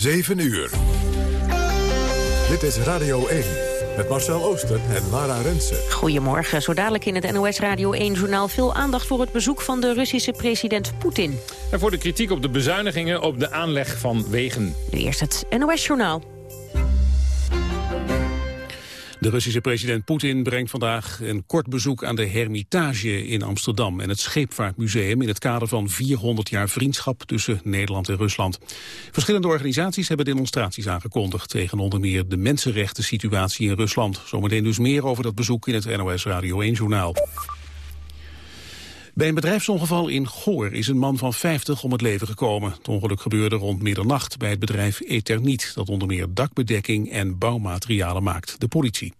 7 uur. Dit is Radio 1 met Marcel Ooster en Lara Rensen. Goedemorgen. Zo dadelijk in het NOS Radio 1-journaal... veel aandacht voor het bezoek van de Russische president Poetin. En voor de kritiek op de bezuinigingen op de aanleg van wegen. Nu eerst het NOS-journaal. De Russische president Poetin brengt vandaag een kort bezoek aan de Hermitage in Amsterdam en het Scheepvaartmuseum in het kader van 400 jaar vriendschap tussen Nederland en Rusland. Verschillende organisaties hebben demonstraties aangekondigd tegen onder meer de mensenrechten situatie in Rusland. Zometeen dus meer over dat bezoek in het NOS Radio 1 journaal. Bij een bedrijfsongeval in Goor is een man van 50 om het leven gekomen. Het ongeluk gebeurde rond middernacht bij het bedrijf Eterniet... dat onder meer dakbedekking en bouwmaterialen maakt. De politie.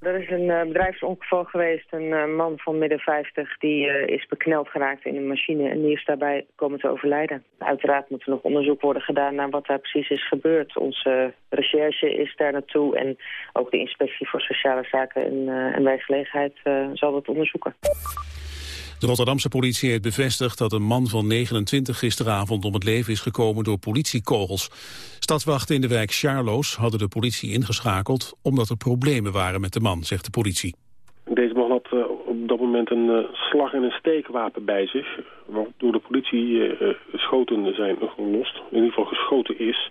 Er is een uh, bedrijfsongeval geweest. Een uh, man van midden 50 die uh, is bekneld geraakt in een machine en die is daarbij komen te overlijden. Uiteraard moet er nog onderzoek worden gedaan naar wat daar precies is gebeurd. Onze recherche is daar naartoe en ook de inspectie voor sociale zaken en, en werkgelegenheid zal dat onderzoeken. De Rotterdamse politie heeft bevestigd dat een man van 29 gisteravond om het leven is gekomen door politiekogels. Stadswachten in de wijk Charloes hadden de politie ingeschakeld omdat er problemen waren met de man, zegt de politie. Deze man had uh, op dat moment een uh, slag- en een steekwapen bij zich. Waardoor de politie uh, schoten zijn gelost, in ieder geval geschoten is.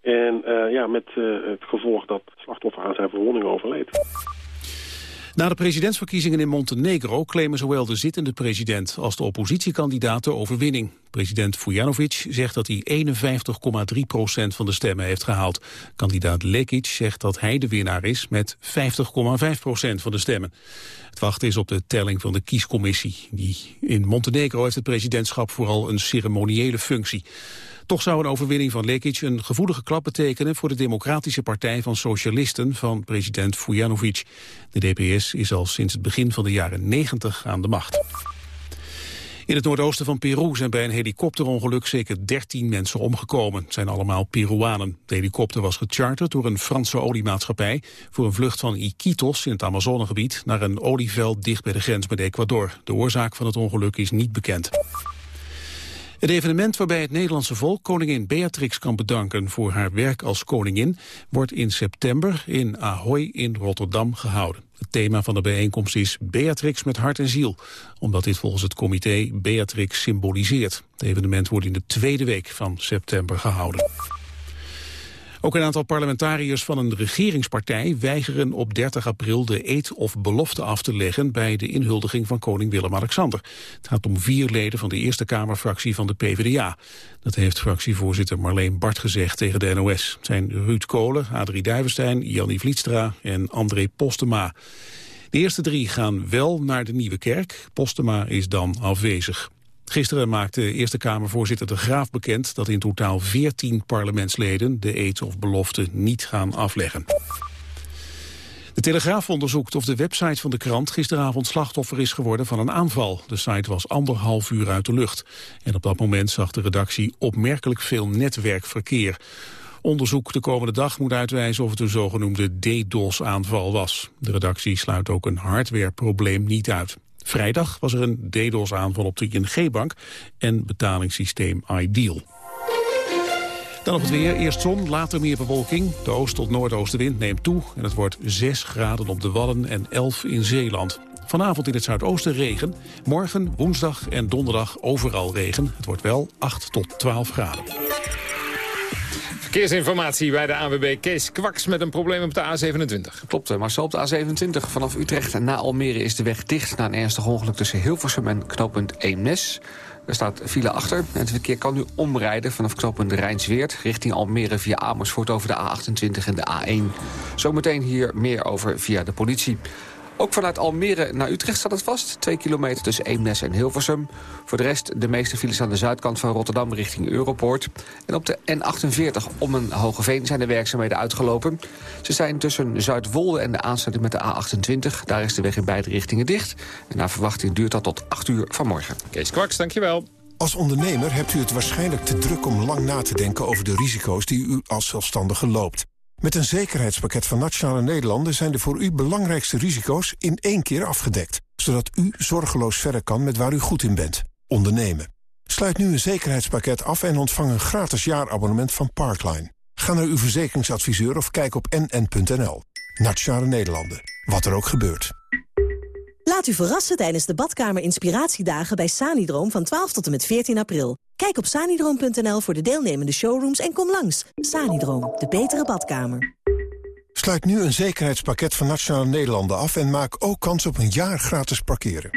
En ja, met het gevolg dat het slachtoffer aan zijn verwonding overleed. Na de presidentsverkiezingen in Montenegro claimen zowel de zittende president als de oppositiekandidaat overwinning. President Vujanovic zegt dat hij 51,3 procent van de stemmen heeft gehaald. Kandidaat Lekic zegt dat hij de winnaar is met 50,5 procent van de stemmen. Het wachten is op de telling van de kiescommissie. Die in Montenegro heeft het presidentschap vooral een ceremoniële functie. Toch zou een overwinning van Lekic een gevoelige klap betekenen voor de Democratische Partij van Socialisten van president Vujanovic. De DPS is al sinds het begin van de jaren 90 aan de macht. In het noordoosten van Peru zijn bij een helikopterongeluk zeker 13 mensen omgekomen. Het zijn allemaal Peruanen. De helikopter was gecharterd door een Franse oliemaatschappij... voor een vlucht van Iquitos in het Amazonegebied... naar een olieveld dicht bij de grens met Ecuador. De oorzaak van het ongeluk is niet bekend. Het evenement waarbij het Nederlandse volk koningin Beatrix kan bedanken voor haar werk als koningin wordt in september in Ahoy in Rotterdam gehouden. Het thema van de bijeenkomst is Beatrix met hart en ziel, omdat dit volgens het comité Beatrix symboliseert. Het evenement wordt in de tweede week van september gehouden. Ook een aantal parlementariërs van een regeringspartij weigeren op 30 april de eed of belofte af te leggen bij de inhuldiging van koning Willem-Alexander. Het gaat om vier leden van de Eerste Kamerfractie van de PvdA. Dat heeft fractievoorzitter Marleen Bart gezegd tegen de NOS. Het zijn Ruud Kolen, Adrie Duivenstein, Jannie Vlietstra en André Postema. De eerste drie gaan wel naar de Nieuwe Kerk. Postema is dan afwezig. Gisteren maakte Eerste Kamervoorzitter De Graaf bekend dat in totaal 14 parlementsleden de eet of belofte niet gaan afleggen. De Telegraaf onderzoekt of de website van de krant gisteravond slachtoffer is geworden van een aanval. De site was anderhalf uur uit de lucht. En op dat moment zag de redactie opmerkelijk veel netwerkverkeer. Onderzoek de komende dag moet uitwijzen of het een zogenoemde DDoS-aanval was. De redactie sluit ook een hardwareprobleem niet uit. Vrijdag was er een DDoS-aanval op de ING-bank en betalingssysteem Ideal. Dan op het weer. Eerst zon, later meer bewolking. De oost- tot noordoostenwind neemt toe en het wordt 6 graden op de Wadden en 11 in Zeeland. Vanavond in het zuidoosten regen. Morgen, woensdag en donderdag overal regen. Het wordt wel 8 tot 12 graden. Verkeersinformatie bij de AWB Kees Kwaks met een probleem op de A27. Klopt, Marcel. Op de A27 vanaf Utrecht naar Almere is de weg dicht... na een ernstig ongeluk tussen Hilversum en knooppunt Eemnes. Er staat file achter het verkeer kan nu omrijden... vanaf knooppunt Rijnsweert richting Almere via Amersfoort... over de A28 en de A1. Zometeen hier meer over via de politie. Ook vanuit Almere naar Utrecht staat het vast. Twee kilometer tussen Eemnes en Hilversum. Voor de rest de meeste files aan de zuidkant van Rotterdam richting Europoort. En op de N48 om een Hogeveen zijn de werkzaamheden uitgelopen. Ze zijn tussen Zuidwolde en de aansluiting met de A28. Daar is de weg in beide richtingen dicht. En naar verwachting duurt dat tot 8 uur vanmorgen. Kees Kwaks, dankjewel. Als ondernemer hebt u het waarschijnlijk te druk om lang na te denken over de risico's die u als zelfstandige loopt. Met een zekerheidspakket van Nationale Nederlanden zijn de voor u belangrijkste risico's in één keer afgedekt. Zodat u zorgeloos verder kan met waar u goed in bent. Ondernemen. Sluit nu een zekerheidspakket af en ontvang een gratis jaarabonnement van Parkline. Ga naar uw verzekeringsadviseur of kijk op nn.nl. Nationale Nederlanden. Wat er ook gebeurt. Laat u verrassen tijdens de badkamer inspiratiedagen bij Sanidroom van 12 tot en met 14 april. Kijk op sanidroom.nl voor de deelnemende showrooms en kom langs. Sanidroom, de betere badkamer. Sluit nu een zekerheidspakket van Nationale Nederlanden af... en maak ook kans op een jaar gratis parkeren.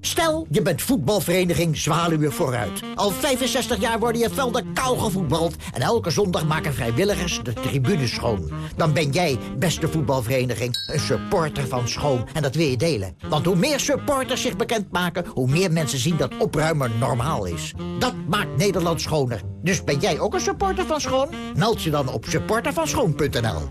Stel, je bent voetbalvereniging Zwaluwe Vooruit. Al 65 jaar worden je velden kou gevoetbald... en elke zondag maken vrijwilligers de tribunes schoon. Dan ben jij, beste voetbalvereniging, een supporter van schoon. En dat wil je delen. Want hoe meer supporters zich bekendmaken... hoe meer mensen zien dat opruimen normaal is. Dat maakt Nederland schoner. Dus ben jij ook een supporter van schoon? Meld je dan op supportervanschoon.nl.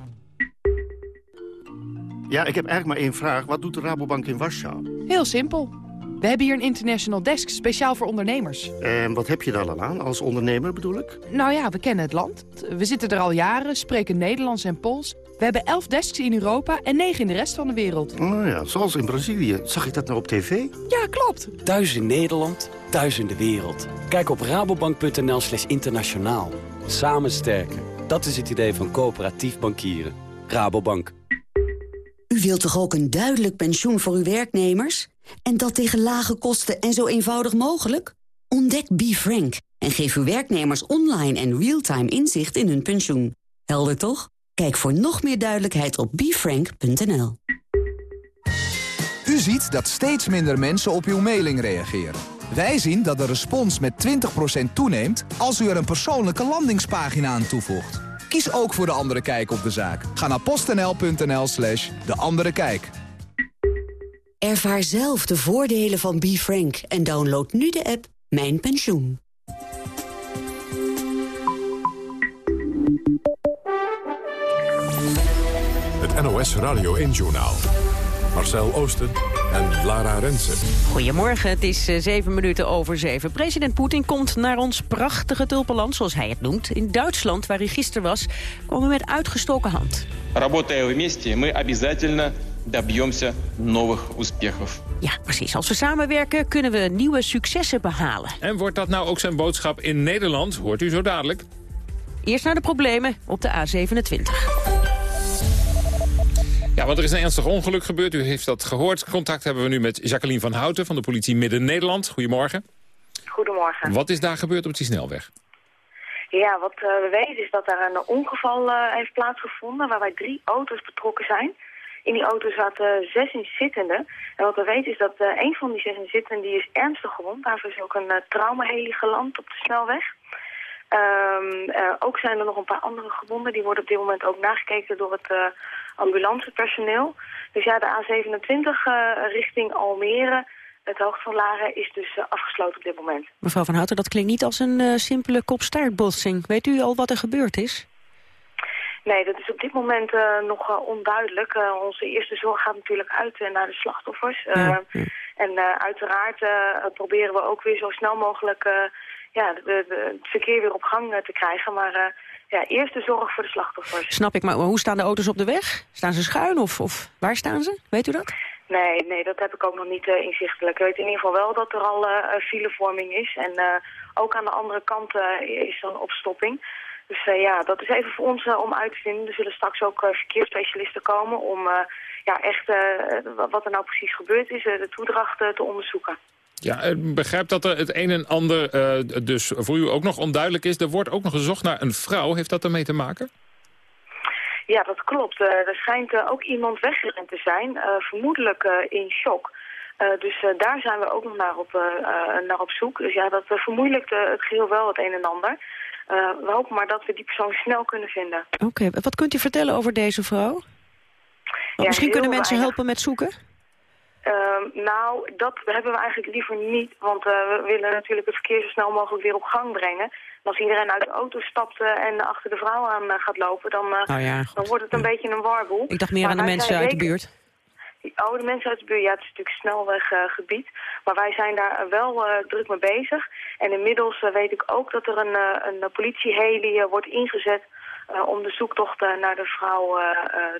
Ja, ik heb eigenlijk maar één vraag. Wat doet de Rabobank in Warschau? Heel simpel. We hebben hier een international desk speciaal voor ondernemers. En wat heb je daar al aan, als ondernemer bedoel ik? Nou ja, we kennen het land. We zitten er al jaren, spreken Nederlands en Pools. We hebben elf desks in Europa en negen in de rest van de wereld. Oh ja, zoals in Brazilië. Zag ik dat nou op tv? Ja, klopt. Thuis in Nederland, thuis in de wereld. Kijk op rabobank.nl slash internationaal. Samen sterken. Dat is het idee van coöperatief bankieren. Rabobank. U wilt toch ook een duidelijk pensioen voor uw werknemers? En dat tegen lage kosten en zo eenvoudig mogelijk? Ontdek BeFrank en geef uw werknemers online en real-time inzicht in hun pensioen. Helder toch? Kijk voor nog meer duidelijkheid op befrank.nl. U ziet dat steeds minder mensen op uw mailing reageren. Wij zien dat de respons met 20% toeneemt als u er een persoonlijke landingspagina aan toevoegt. Kies ook voor De Andere Kijk op de zaak. Ga naar postnl.nl slash De Andere Kijk. Ervaar zelf de voordelen van BeFrank en download nu de app Mijn Pensioen. Het NOS Radio 1-journaal. Marcel Oosten en Lara Rensen. Goedemorgen, het is uh, zeven minuten over zeven. President Poetin komt naar ons prachtige tulpenland, zoals hij het noemt. In Duitsland, waar hij gisteren was, komen we met uitgestoken hand. Работая вместе, мы обязательно добьемся новых успехов. Ja, precies. Als we samenwerken kunnen we nieuwe successen behalen. En wordt dat nou ook zijn boodschap in Nederland? Hoort u zo dadelijk. Eerst naar de problemen op de A27. Ja, want er is een ernstig ongeluk gebeurd. U heeft dat gehoord. Contact hebben we nu met Jacqueline van Houten van de politie Midden-Nederland. Goedemorgen. Goedemorgen. Wat is daar gebeurd op die snelweg? Ja, wat uh, we weten is dat er een ongeval uh, heeft plaatsgevonden... waarbij drie auto's betrokken zijn. In die auto zaten zes inzittenden. En wat we weten is dat uh, een van die zes inzittenden die is ernstig gewond. Daarvoor is ook een uh, traumaheli geland op de snelweg. Um, uh, ook zijn er nog een paar andere gewonden. Die worden op dit moment ook nagekeken door het ambulancepersoneel. Dus ja, de A27 uh, richting Almere, het hoogte van Laren, is dus afgesloten op dit moment. Mevrouw Van Houten, dat klinkt niet als een simpele kopstaartbotsing. Weet u al wat er gebeurd is? Nee, dat is op dit moment uh, nog uh, onduidelijk. Uh, onze eerste zorg gaat natuurlijk uit naar de slachtoffers. Ja, ja. En uiteraard proberen we ook weer zo snel mogelijk ja, de, de, het verkeer weer op gang te krijgen. Maar ja, eerst de zorg voor de slachtoffers. Snap ik, maar hoe staan de auto's op de weg? Staan ze schuin of, of waar staan ze? Weet u dat? Nee, nee, dat heb ik ook nog niet inzichtelijk. Ik weet in ieder geval wel dat er al filevorming is. En ook aan de andere kant is dan opstopping. Dus uh, ja, dat is even voor ons uh, om uit te vinden. Er zullen straks ook uh, verkeersspecialisten komen om ja, echt wat er nou precies gebeurd is, de toedracht te onderzoeken. Ja, ik begrijp dat er het een en ander dus voor u ook nog onduidelijk is. Er wordt ook nog gezocht naar een vrouw. Heeft dat ermee te maken? Ja, dat klopt. er schijnt ook iemand weggerend te zijn, vermoedelijk in shock. dus daar zijn we ook nog naar op, naar op zoek. Dus ja, dat vermoeilijkt het geheel wel het een en ander. Uh, we hopen maar dat we die persoon snel kunnen vinden. Oké, okay. wat kunt u vertellen over deze vrouw? Ja, misschien kunnen mensen weinig. helpen met zoeken? Uh, nou, dat hebben we eigenlijk liever niet. Want uh, we willen natuurlijk het verkeer zo snel mogelijk weer op gang brengen. En als iedereen uit de auto stapt en achter de vrouw aan gaat lopen... Dan, oh ja, dan wordt het een beetje een warboel. Ik dacht meer maar aan de mensen uit de buurt. Oh, de mensen uit de buurt, ja, het is natuurlijk snelweggebied. Maar wij zijn daar wel uh, druk mee bezig. En inmiddels uh, weet ik ook dat er een, een politieheli wordt ingezet... om de zoektocht naar de vrouw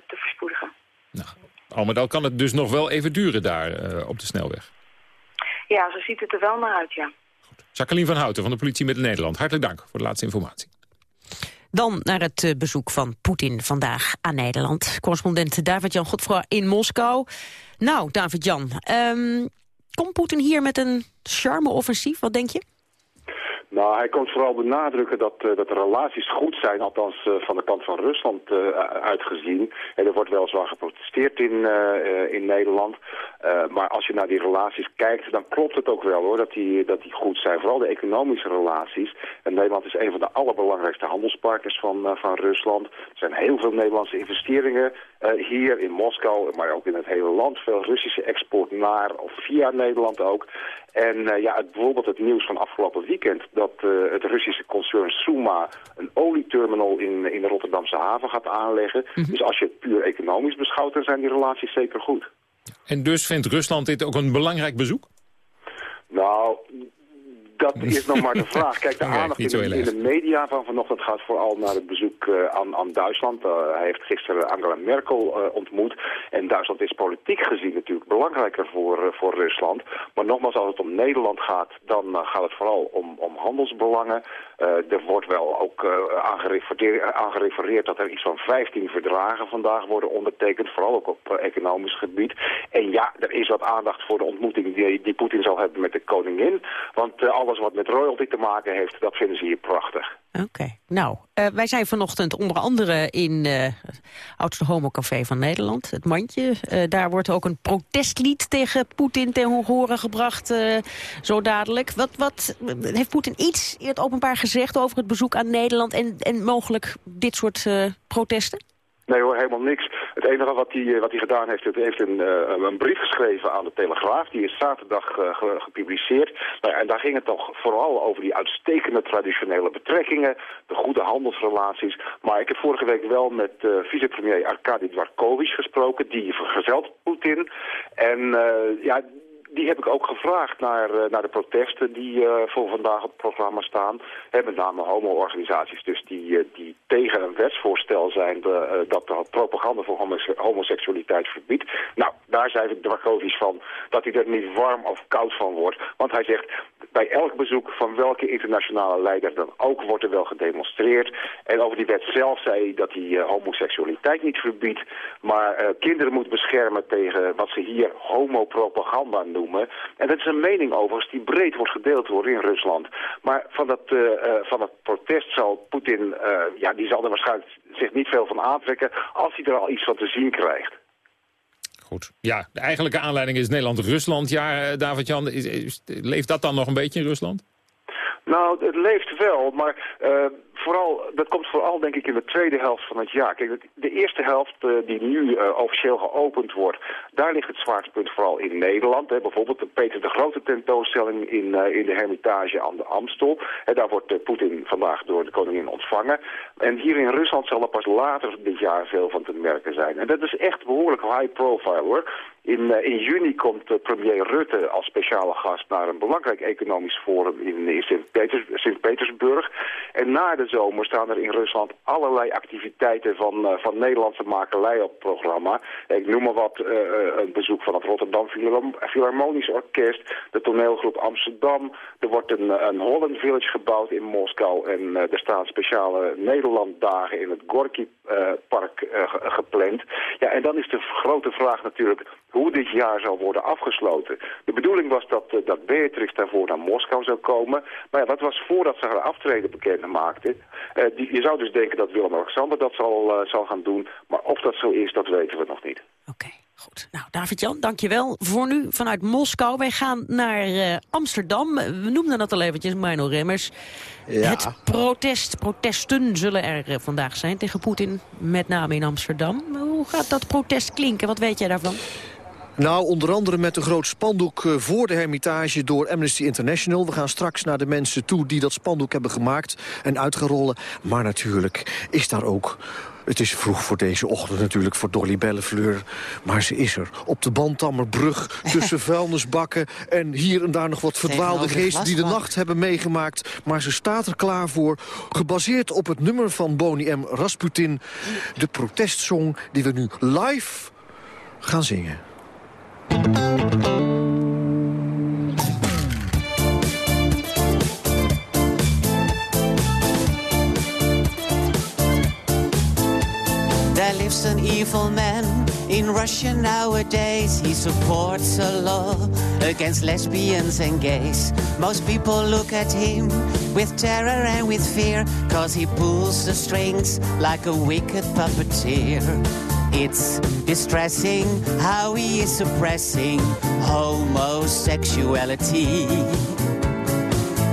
te verspoedigen. Nou, al met al kan het dus nog wel even duren daar op de snelweg. Ja, zo ziet het er wel naar uit, ja. Jacqueline van Houten van de politie Midden-Nederland. Hartelijk dank voor de laatste informatie. Dan naar het eh, bezoek van Poetin vandaag aan Nederland. Correspondent David-Jan Godfroy in Moskou. Nou, David-Jan, ehm, komt Poetin hier met een charme-offensief? Wat denk je? Nou, hij komt vooral benadrukken dat, uh, dat de relaties goed zijn, althans uh, van de kant van Rusland uh, uitgezien. En er wordt weliswaar geprotesteerd in, in Nederland. maar als je naar die relaties kijkt, dan klopt het ook wel hoor, dat die, dat die goed zijn. Vooral de economische relaties. En Nederland is een van de allerbelangrijkste handelspartners van, van Rusland. Er zijn heel veel Nederlandse investeringen hier in Moskou, maar ook in het hele land. Veel Russische export naar of via Nederland ook. En uh, ja, het, bijvoorbeeld het nieuws van afgelopen weekend... dat uh, het Russische concern Suma een olieterminal in, in de Rotterdamse haven gaat aanleggen. Mm -hmm. Dus als je het puur economisch beschouwt, dan zijn die relaties zeker goed. En dus vindt Rusland dit ook een belangrijk bezoek? Nou, dat is nog maar de vraag. Kijk, de aandacht in de, in de, media van vanochtend gaat vooral naar het bezoek uh, aan, aan, Duitsland. Uh, hij heeft gisteren Angela Merkel uh, ontmoet. En Duitsland is politiek gezien natuurlijk belangrijker voor, voor Rusland. Maar nogmaals, als het om Nederland gaat, dan gaat het vooral om, om handelsbelangen. er wordt wel ook aangerefereerd dat er iets van 15 verdragen vandaag worden ondertekend. Vooral ook op economisch gebied. En ja, er is wat aandacht voor de ontmoeting die, die Poetin zal hebben met de koningin. Want alles wat met royalty te maken heeft, dat vinden ze hier prachtig. Oké. Nou, uh, wij zijn vanochtend onder andere in uh, het oudste homocafé van Nederland, het Mandje. Uh, daar wordt ook een protestlied tegen Poetin ten horen gebracht, zo dadelijk. Wat, wat heeft Poetin iets in het openbaar gezegd over het bezoek aan Nederland en, en mogelijk dit soort protesten? Nee hoor, helemaal niks. Het enige wat hij, wat hij gedaan heeft, heeft een, uh, een brief geschreven aan de Telegraaf. Die is zaterdag ge gepubliceerd. Nou, en daar ging het toch vooral over die uitstekende traditionele betrekkingen. De goede handelsrelaties. Maar ik heb vorige week wel met vicepremier Arkady Dwarkovich gesproken. Die vergezelt Poetin. En ja die heb ik ook gevraagd naar, uh, naar de protesten die uh, voor vandaag op het programma staan. Met name homo-organisaties dus die, uh, die tegen een wetsvoorstel zijn de, dat de propaganda voor homose homoseksualiteit verbiedt. Nou, daar zei Dwarkovic van dat hij er niet warm of koud van wordt. Want hij zegt, bij elk bezoek van welke internationale leider dan ook wordt er wel gedemonstreerd. En over die wet zelf zei hij dat hij homoseksualiteit niet verbiedt, maar kinderen moet beschermen tegen wat ze hier homopropaganda noemen. En dat is een mening overigens die breed wordt gedeeld worden in Rusland. Maar van dat, uh, uh, van dat protest zal Poetin, uh, ja, die zal er waarschijnlijk zich niet veel van aantrekken als hij er al iets van te zien krijgt. Goed. Ja, de eigenlijke aanleiding is Nederland-Rusland. Ja, David-Jan, leeft dat dan nog een beetje in Rusland? Nou, het leeft wel, maar uh, vooral, dat komt vooral denk ik in de tweede helft van het jaar. Kijk, de eerste helft uh, die nu uh, officieel geopend wordt, daar ligt het zwaartepunt vooral in Nederland. Hè. Bijvoorbeeld de Peter de Grote tentoonstelling in, in de Hermitage aan de Amstel. En daar wordt Poetin vandaag door de koningin ontvangen. En hier in Rusland zal er pas later dit jaar veel van te merken zijn. En dat is echt behoorlijk high profile hoor. In, in juni komt premier Rutte als speciale gast naar een belangrijk economisch forum in, in Sint-Petersburg. En na de zomer staan er in Rusland allerlei activiteiten van, uh, van Nederlandse makelij op programma. Ik noem maar wat, uh, een bezoek van het Rotterdam Philharmonisch Orkest, de toneelgroep Amsterdam. Er wordt een, een Holland Village gebouwd in Moskou en er staan speciale Nederlanddagen in het Gorky-park gepland. Ja, en dan is de grote vraag natuurlijk hoe dit jaar zal worden afgesloten. De bedoeling was dat, uh, dat Beatrix daarvoor naar Moskou zou komen. Maar ja, dat was voordat ze haar aftreden bekend maakte. Uh, die, je zou dus denken dat Willem-Alexander dat zal, uh, zal gaan doen. Maar of dat zo is, dat weten we nog niet. Oké. Okay. Goed. Nou, David-Jan, dankjewel voor nu vanuit Moskou. Wij gaan naar uh, Amsterdam. We noemden dat al eventjes, Mino Remmers. Ja. Het protest, protesten zullen er uh, vandaag zijn tegen Poetin, met name in Amsterdam. Hoe gaat dat protest klinken? Wat weet jij daarvan? Nou, onder andere met een groot spandoek voor de Hermitage door Amnesty International. We gaan straks naar de mensen toe die dat spandoek hebben gemaakt en uitgerollen. Maar natuurlijk is daar ook... Het is vroeg voor deze ochtend natuurlijk voor Dolly Bellefleur. Maar ze is er. Op de Bandammerbrug tussen vuilnisbakken... en hier en daar nog wat verdwaalde geesten die de nacht hebben meegemaakt. Maar ze staat er klaar voor. Gebaseerd op het nummer van Boni M. Rasputin. De protestsong die we nu live gaan zingen. There lives an evil man in Russia nowadays. He supports a law against lesbians and gays. Most people look at him with terror and with fear, cause he pulls the strings like a wicked puppeteer. It's distressing how he is suppressing homosexuality.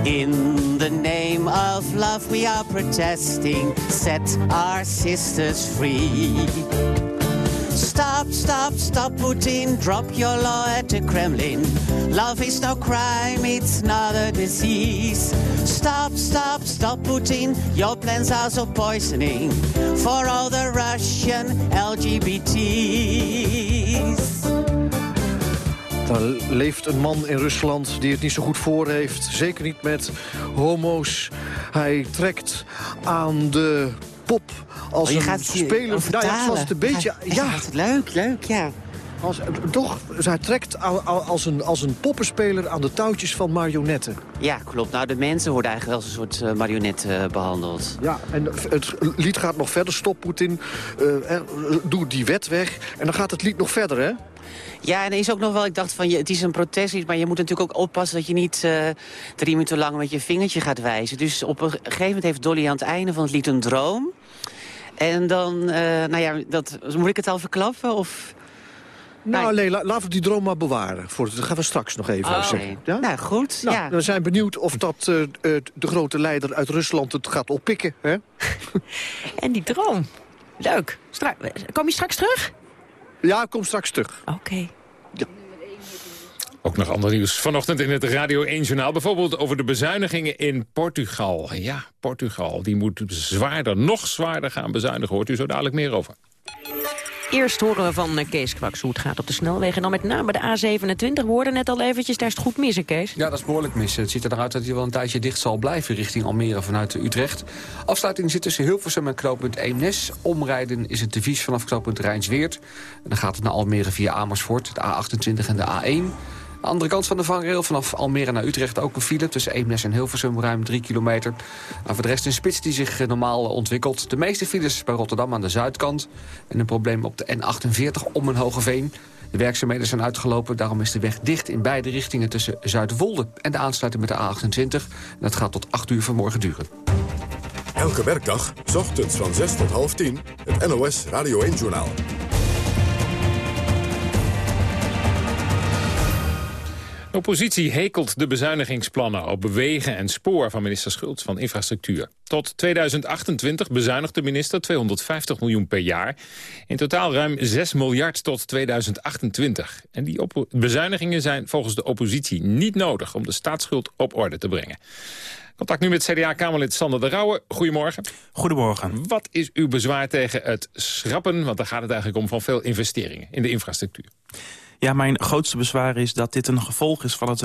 In the name of love, we are protesting. Set our sisters free. Stop, stop, stop, Putin. Drop your law at the Kremlin. Love is no crime, it's not a disease. Stop, stop, stop, Putin. Your plans are so poisoning for all the Russian LGBTs. Daar leeft een man in Rusland die het niet zo goed voor heeft. Zeker niet met homo's. Hij trekt aan de pop als Oh, je een gaat het speler. Nou ja, zoals het een beetje... Gaat het leuk, leuk, ja. Als, toch, hij trekt als een, als een poppenspeler aan de touwtjes van marionetten. Ja, klopt. Nou, de mensen worden eigenlijk als een soort uh, marionet uh, behandeld. Ja, en het lied gaat nog verder. Stop Poetin, uh, doe die wet weg. En dan gaat het lied nog verder, hè? Ja, en er is ook nog wel, ik dacht van, je, het is een protest, maar je moet natuurlijk ook oppassen dat je niet uh, drie minuten lang met je vingertje gaat wijzen. Dus op een gegeven moment heeft Dolly aan het einde van het lied een droom. En dan, uh, nou ja, dat, moet ik het al verklappen? Of... Nou, nee, la, laten we die droom maar bewaren. Voor, dat gaan we straks nog even oh, zeggen. Ja? Nou, goed. Nou, ja. We zijn benieuwd of dat uh, uh, de grote leider uit Rusland het gaat oppikken. Hè? en die droom. Leuk. Stra kom je straks terug? Ja, kom straks terug. Oké. Okay. Ook nog ander nieuws vanochtend in het Radio 1-journaal. Bijvoorbeeld over de bezuinigingen in Portugal. Ja, Portugal. Die moet zwaarder, nog zwaarder gaan bezuinigen. Hoort u zo dadelijk meer over. Eerst horen we van Kees Kwaks hoe het gaat op de snelwegen. En dan met name de A27. We hoorden net al eventjes, daar is het goed missen, Kees. Ja, dat is behoorlijk missen. Het ziet er eruit dat hij wel een tijdje dicht zal blijven richting Almere vanuit Utrecht. Afsluiting zit tussen Hilversum en knooppunt Eemnes. Omrijden is het devies vanaf knooppunt Rijnsweert. En dan gaat het naar Almere via Amersfoort, de A28 en de A1. De andere kant van de vangrail vanaf Almere naar Utrecht ook een file... tussen Eemnes en Hilversum, ruim 3 kilometer. Maar voor de rest een spits die zich normaal ontwikkelt. De meeste files bij Rotterdam aan de zuidkant. En een probleem op de N48 om een Hogeveen. De werkzaamheden zijn uitgelopen, daarom is de weg dicht in beide richtingen... tussen Zuidwolde en de aansluiting met de A28. En dat gaat tot 8 uur vanmorgen duren. Elke werkdag, s ochtends van 6 tot half 10, het NOS Radio 1-journaal. De oppositie hekelt de bezuinigingsplannen op wegen en spoor van minister Schultz van Infrastructuur. Tot 2028 bezuinigt de minister 250 miljoen per jaar. In totaal ruim 6 miljard tot 2028. En die bezuinigingen zijn volgens de oppositie niet nodig om de staatsschuld op orde te brengen. Contact nu met CDA-Kamerlid Sander de Rauwe. Goedemorgen. Goedemorgen. Wat is uw bezwaar tegen het schrappen, want daar gaat het eigenlijk om, van veel investeringen in de infrastructuur? Ja, mijn grootste bezwaar is dat dit een gevolg is van het...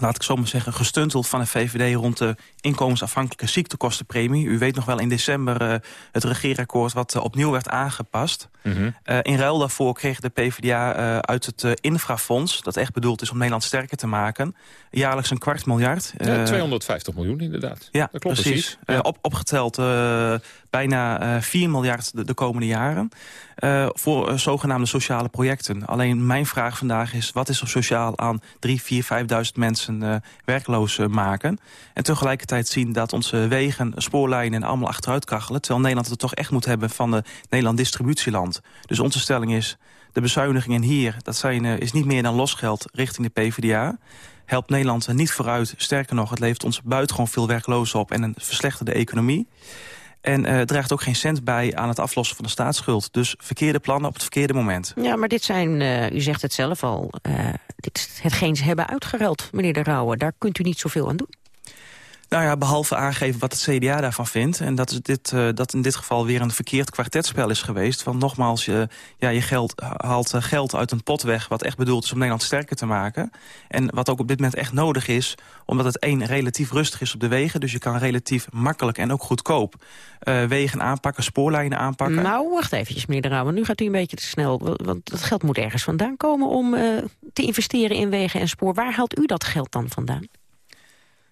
Laat ik zo maar zeggen, gestuntel van de VVD... rond de inkomensafhankelijke ziektekostenpremie. U weet nog wel in december uh, het regeerakkoord wat uh, opnieuw werd aangepast. Mm -hmm. in ruil daarvoor kreeg de PvdA uit het infrafonds... dat echt bedoeld is om Nederland sterker te maken... jaarlijks een kwart miljard. Ja, 250 miljoen inderdaad. Ja, dat klopt precies. precies. Ja. op, opgeteld bijna 4 miljard de, de komende jaren... Voor zogenaamde sociale projecten. Alleen mijn vraag vandaag is... wat is er sociaal aan 3, 4, 5.000 mensen uh, werkloos maken... en tegelijkertijd zien dat onze wegen, spoorlijnen... allemaal achteruit kachelen... terwijl Nederland het toch echt moet hebben van de Nederland distributieland. Dus onze stelling is... de bezuinigingen hier, dat zijn, is niet meer dan losgeld richting de PvdA helpt Nederland niet vooruit. Sterker nog, het levert ons buitengewoon veel werklozen op... en een verslechterde economie. En uh, draagt ook geen cent bij aan het aflossen van de staatsschuld. Dus verkeerde plannen op het verkeerde moment. Ja, maar dit zijn, uh, u zegt het zelf al, uh, dit hetgeen ze hebben uitgeruild, meneer De Rauwe. Daar kunt u niet zoveel aan doen. Nou ja, behalve aangeven wat het CDA daarvan vindt. En dat, dit, uh, dat in dit geval weer een verkeerd kwartetspel is geweest. Want nogmaals, je, ja, je geld, haalt uh, geld uit een pot weg... wat echt bedoeld is om Nederland sterker te maken. En wat ook op dit moment echt nodig is... omdat het één relatief rustig is op de wegen. Dus je kan relatief makkelijk en ook goedkoop wegen aanpakken, spoorlijnen aanpakken. Nou, wacht eventjes, meneer De Rauwe. Nu gaat u een beetje te snel. Want dat geld moet ergens vandaan komen om te investeren in wegen en spoor. Waar haalt u dat geld dan vandaan?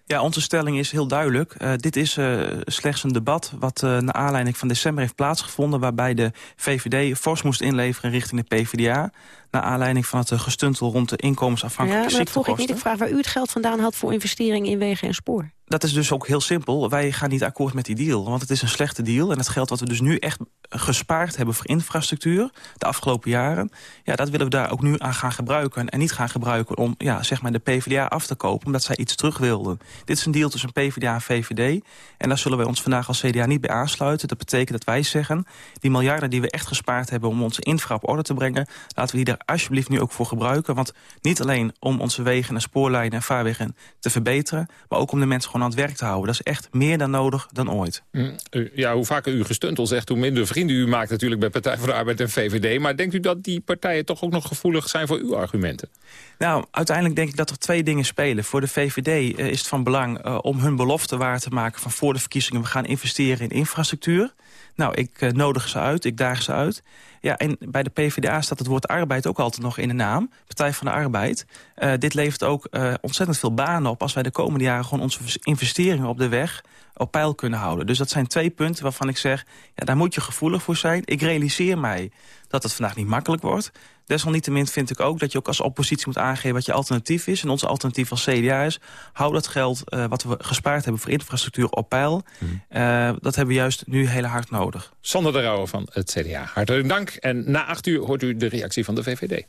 Ja, onze stelling is heel duidelijk. Uh, dit is uh, slechts een debat wat uh, naar aanleiding van december heeft plaatsgevonden... waarbij de VVD fors moest inleveren richting de PvdA... naar aanleiding van het gestuntel rond de inkomensafhankelijke ja, maar dat vroeg ik niet. Ik vraag waar u het geld vandaan had voor investeringen in wegen en spoor dat is dus ook heel simpel. Wij gaan niet akkoord met die deal, want het is een slechte deal. En het geld wat we dus nu echt gespaard hebben voor infrastructuur... de afgelopen jaren, ja, dat willen we daar ook nu aan gaan gebruiken. En niet gaan gebruiken om ja, zeg maar de PvdA af te kopen... omdat zij iets terug wilden. Dit is een deal tussen PvdA en VVD. En daar zullen wij ons vandaag als CDA niet bij aansluiten. Dat betekent dat wij zeggen... die miljarden die we echt gespaard hebben om onze infra op orde te brengen... laten we die daar alsjeblieft nu ook voor gebruiken. Want niet alleen om onze wegen en spoorlijnen en vaarwegen te verbeteren... maar ook om de mensen aan het werk te houden. Dat is echt meer dan nodig dan ooit. Mm, ja, hoe vaker u gestuntel zegt, hoe minder vrienden u maakt natuurlijk bij Partij voor de Arbeid en VVD. Maar denkt u dat die partijen toch ook nog gevoelig zijn voor uw argumenten? Nou, uiteindelijk denk ik dat er twee dingen spelen. Voor de VVD uh, is het van belang uh, om hun belofte waar te maken van voor de verkiezingen. We gaan investeren in infrastructuur. Nou, ik uh, nodig ze uit, ik daag ze uit. Ja, en bij de PvdA staat het woord arbeid ook altijd nog in de naam. Partij van de Arbeid. Uh, dit levert ook uh, ontzettend veel banen op... als wij de komende jaren gewoon onze investeringen op de weg op peil kunnen houden. Dus dat zijn twee punten waarvan ik zeg... ja, daar moet je gevoelig voor zijn. Ik realiseer mij dat het vandaag niet makkelijk wordt. Desalniettemin vind ik ook dat je ook als oppositie moet aangeven... wat je alternatief is. En ons alternatief als CDA is... hou dat geld uh, wat we gespaard hebben voor infrastructuur op peil. Mm. Uh, dat hebben we juist nu heel hard nodig. Sander de Rauwe van het CDA. Hartelijk dank. En na acht uur hoort u de reactie van de VVD.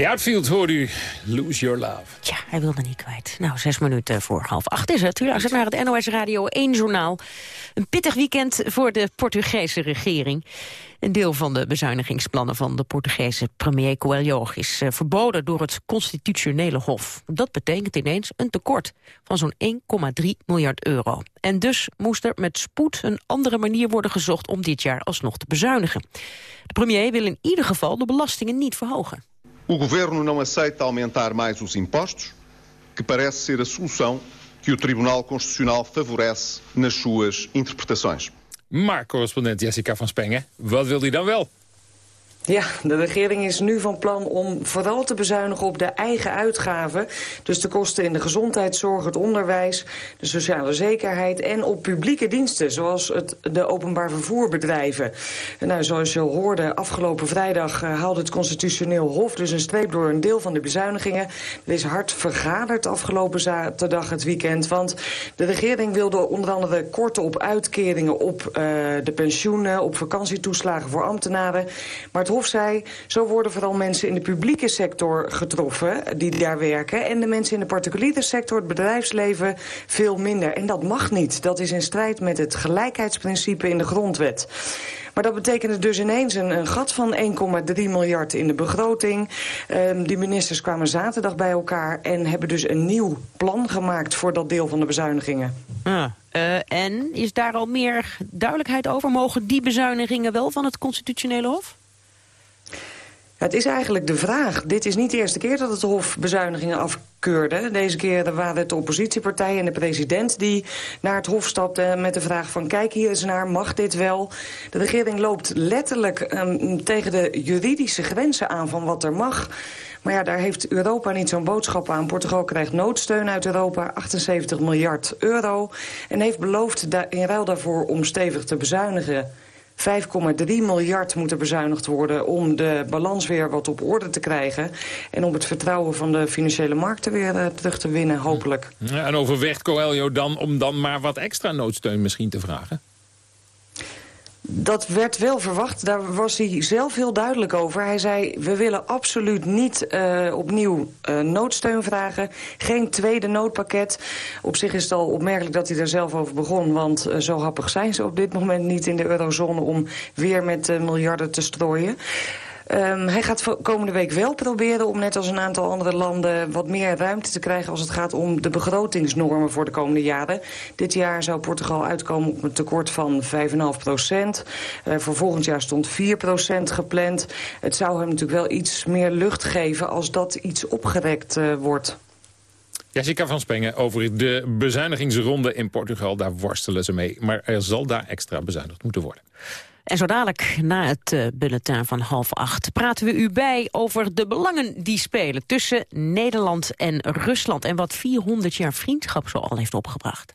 The Outfield hoort u. Lose Your Love. Ja, hij wilde niet kwijt. Nou, zes minuten voor half acht is het. U luistert naar het NOS Radio 1 journaal. Een pittig weekend voor de Portugese regering. Een deel van de bezuinigingsplannen van de Portugese premier Coelho is uh, verboden door het constitutionele hof. Dat betekent ineens een tekort van zo'n 1,3 miljard euro. En dus moest er met spoed een andere manier worden gezocht om dit jaar alsnog te bezuinigen. De premier wil in ieder geval de belastingen niet verhogen. O governo não aceita aumentar mais os impostos, que parece ser a solução que o Tribunal Constitucional favorece nas suas interpretações. Maar, correspondent Jessica van Spengen, wat wil hij? Ja, de regering is nu van plan om vooral te bezuinigen op de eigen uitgaven. Dus de kosten in de gezondheidszorg, het onderwijs, de sociale zekerheid... en op publieke diensten, zoals het, de openbaar vervoerbedrijven. Nou, zoals je hoorde, afgelopen vrijdag uh, haalde het Constitutioneel Hof... dus een streep door een deel van de bezuinigingen. Er is hard vergaderd afgelopen zaterdag het weekend... want de regering wilde onder andere korten op uitkeringen... op uh, de pensioenen, op vakantietoeslagen voor ambtenaren... Maar Hof zei, zo worden vooral mensen in de publieke sector getroffen... die daar werken. En de mensen in de particuliere sector, het bedrijfsleven, veel minder. En dat mag niet. Dat is in strijd met het gelijkheidsprincipe in de grondwet. Maar dat betekende dus ineens een, gat van 1,3 miljard in de begroting. Um, die ministers kwamen zaterdag bij elkaar en hebben dus een nieuw plan gemaakt voor dat deel van de bezuinigingen. Ah, uh, en is daar al meer duidelijkheid over? Mogen die bezuinigingen wel van het constitutionele hof? Het is eigenlijk de vraag. Dit is niet de eerste keer dat het Hof bezuinigingen afkeurde. Deze keer waren het de oppositiepartij en de president die naar het Hof stapte met de vraag van kijk hier eens naar, mag dit wel? De regering loopt letterlijk um, tegen de juridische grenzen aan van wat er mag. Maar ja, daar heeft Europa niet zo'n boodschap aan. Portugal krijgt noodsteun uit Europa, 78 miljard euro. En heeft beloofd in ruil daarvoor om stevig te bezuinigen. 5,3 miljard moet er bezuinigd worden om de balans weer wat op orde te krijgen. En om het vertrouwen van de financiële markten weer uh, terug te winnen, hopelijk. Ja, en overweegt Coelho dan om dan maar wat extra noodsteun misschien te vragen? Dat werd wel verwacht. Daar was hij zelf heel duidelijk over. Hij zei, we willen absoluut niet uh, opnieuw uh, noodsteun vragen. Geen tweede noodpakket. Op zich is het al opmerkelijk dat hij er zelf over begon. Want uh, zo happig zijn ze op dit moment niet in de eurozone... om weer met miljarden te strooien. Um, hij gaat komende week wel proberen om net als een aantal andere landen wat meer ruimte te krijgen als het gaat om de begrotingsnormen voor de komende jaren. Dit jaar zou Portugal uitkomen op een tekort van 5,5 procent. Uh, voor volgend jaar stond 4 procent gepland. Het zou hem natuurlijk wel iets meer lucht geven als dat iets opgerekt uh, wordt. Jessica van Spengen over de bezuinigingsronde in Portugal. Daar worstelen ze mee. Maar er zal daar extra bezuinigd moeten worden. En zo dadelijk, na het uh, bulletin van half acht... praten we u bij over de belangen die spelen... tussen Nederland en Rusland... en wat 400 jaar vriendschap zo al heeft opgebracht.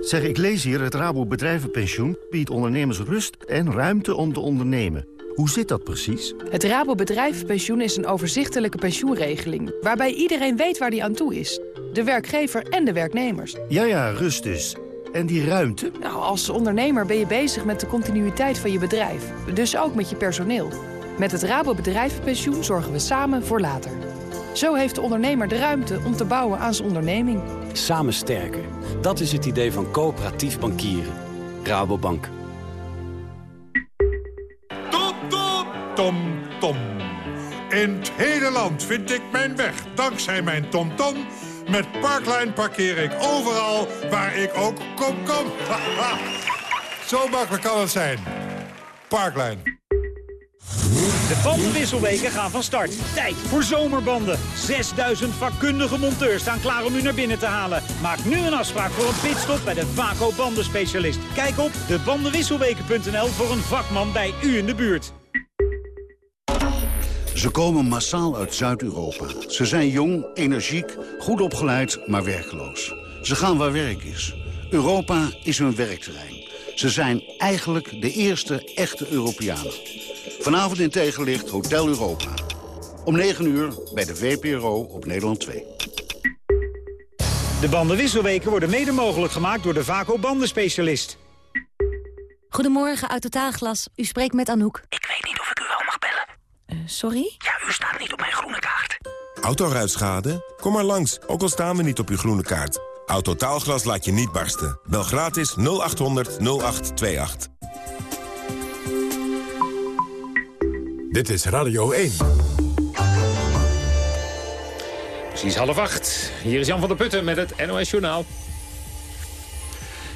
Zeg, ik lees hier, het Rabo Bedrijvenpensioen biedt ondernemers rust en ruimte om te ondernemen. Hoe zit dat precies? Het Rabo Bedrijvenpensioen is een overzichtelijke pensioenregeling... waarbij iedereen weet waar die aan toe is. De werkgever en de werknemers. Ja, ja, rust dus. En die ruimte? Nou, als ondernemer ben je bezig met de continuïteit van je bedrijf. Dus ook met je personeel. Met het Rabo Bedrijvenpensioen zorgen we samen voor later. Zo heeft de ondernemer de ruimte om te bouwen aan zijn onderneming. Samen sterker. Dat is het idee van coöperatief bankieren. Rabobank. Tom Tom. In het hele land vind ik mijn weg dankzij mijn TomTom. Tom. Met Parkline parkeer ik overal waar ik ook kom kom. Zo makkelijk kan het zijn. Parkline. De bandenwisselweken gaan van start. Tijd voor zomerbanden. 6000 vakkundige monteurs staan klaar om u naar binnen te halen. Maak nu een afspraak voor een pitstop bij de Vaco bandenspecialist. Kijk op debandenwisselweken.nl voor een vakman bij u in de buurt. Ze komen massaal uit Zuid-Europa. Ze zijn jong, energiek, goed opgeleid, maar werkloos. Ze gaan waar werk is. Europa is hun werkterrein. Ze zijn eigenlijk de eerste echte Europeanen. Vanavond in tegenlicht Hotel Europa. Om 9 uur bij de VPRO op Nederland 2. De bandenwisselweken worden mede mogelijk gemaakt door de Vaco bandenspecialist. Goedemorgen, Autotaalglas. U spreekt met Anouk. Ik weet niet of ik u wel mag bellen. Uh, sorry? Ja, u staat niet op mijn groene kaart. Autoruitschade? Kom maar langs, ook al staan we niet op uw groene kaart. Autotaalglas laat je niet barsten. Bel gratis 0800 0828. Dit is Radio 1. Precies half acht. Hier is Jan van der Putten met het NOS Journaal.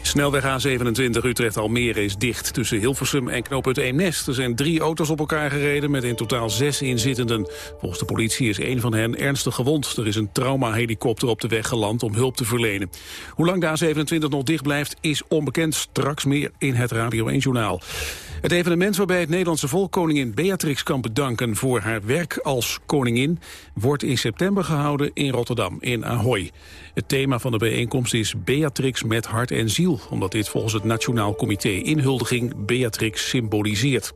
Snelweg A27 Utrecht-Almere is dicht tussen Hilversum en knooppunt Eemnes. Er zijn drie auto's op elkaar gereden met in totaal zes inzittenden. Volgens de politie is een van hen ernstig gewond. Er is een traumahelikopter op de weg geland om hulp te verlenen. Hoe lang de A27 nog dicht blijft is onbekend. Straks meer in het Radio 1-journaal. Het evenement waarbij het Nederlandse volk koningin Beatrix kan bedanken voor haar werk als koningin wordt in september gehouden in Rotterdam, in Ahoy. Het thema van de bijeenkomst is Beatrix met hart en ziel, omdat dit volgens het Nationaal Comité Inhuldiging Beatrix symboliseert.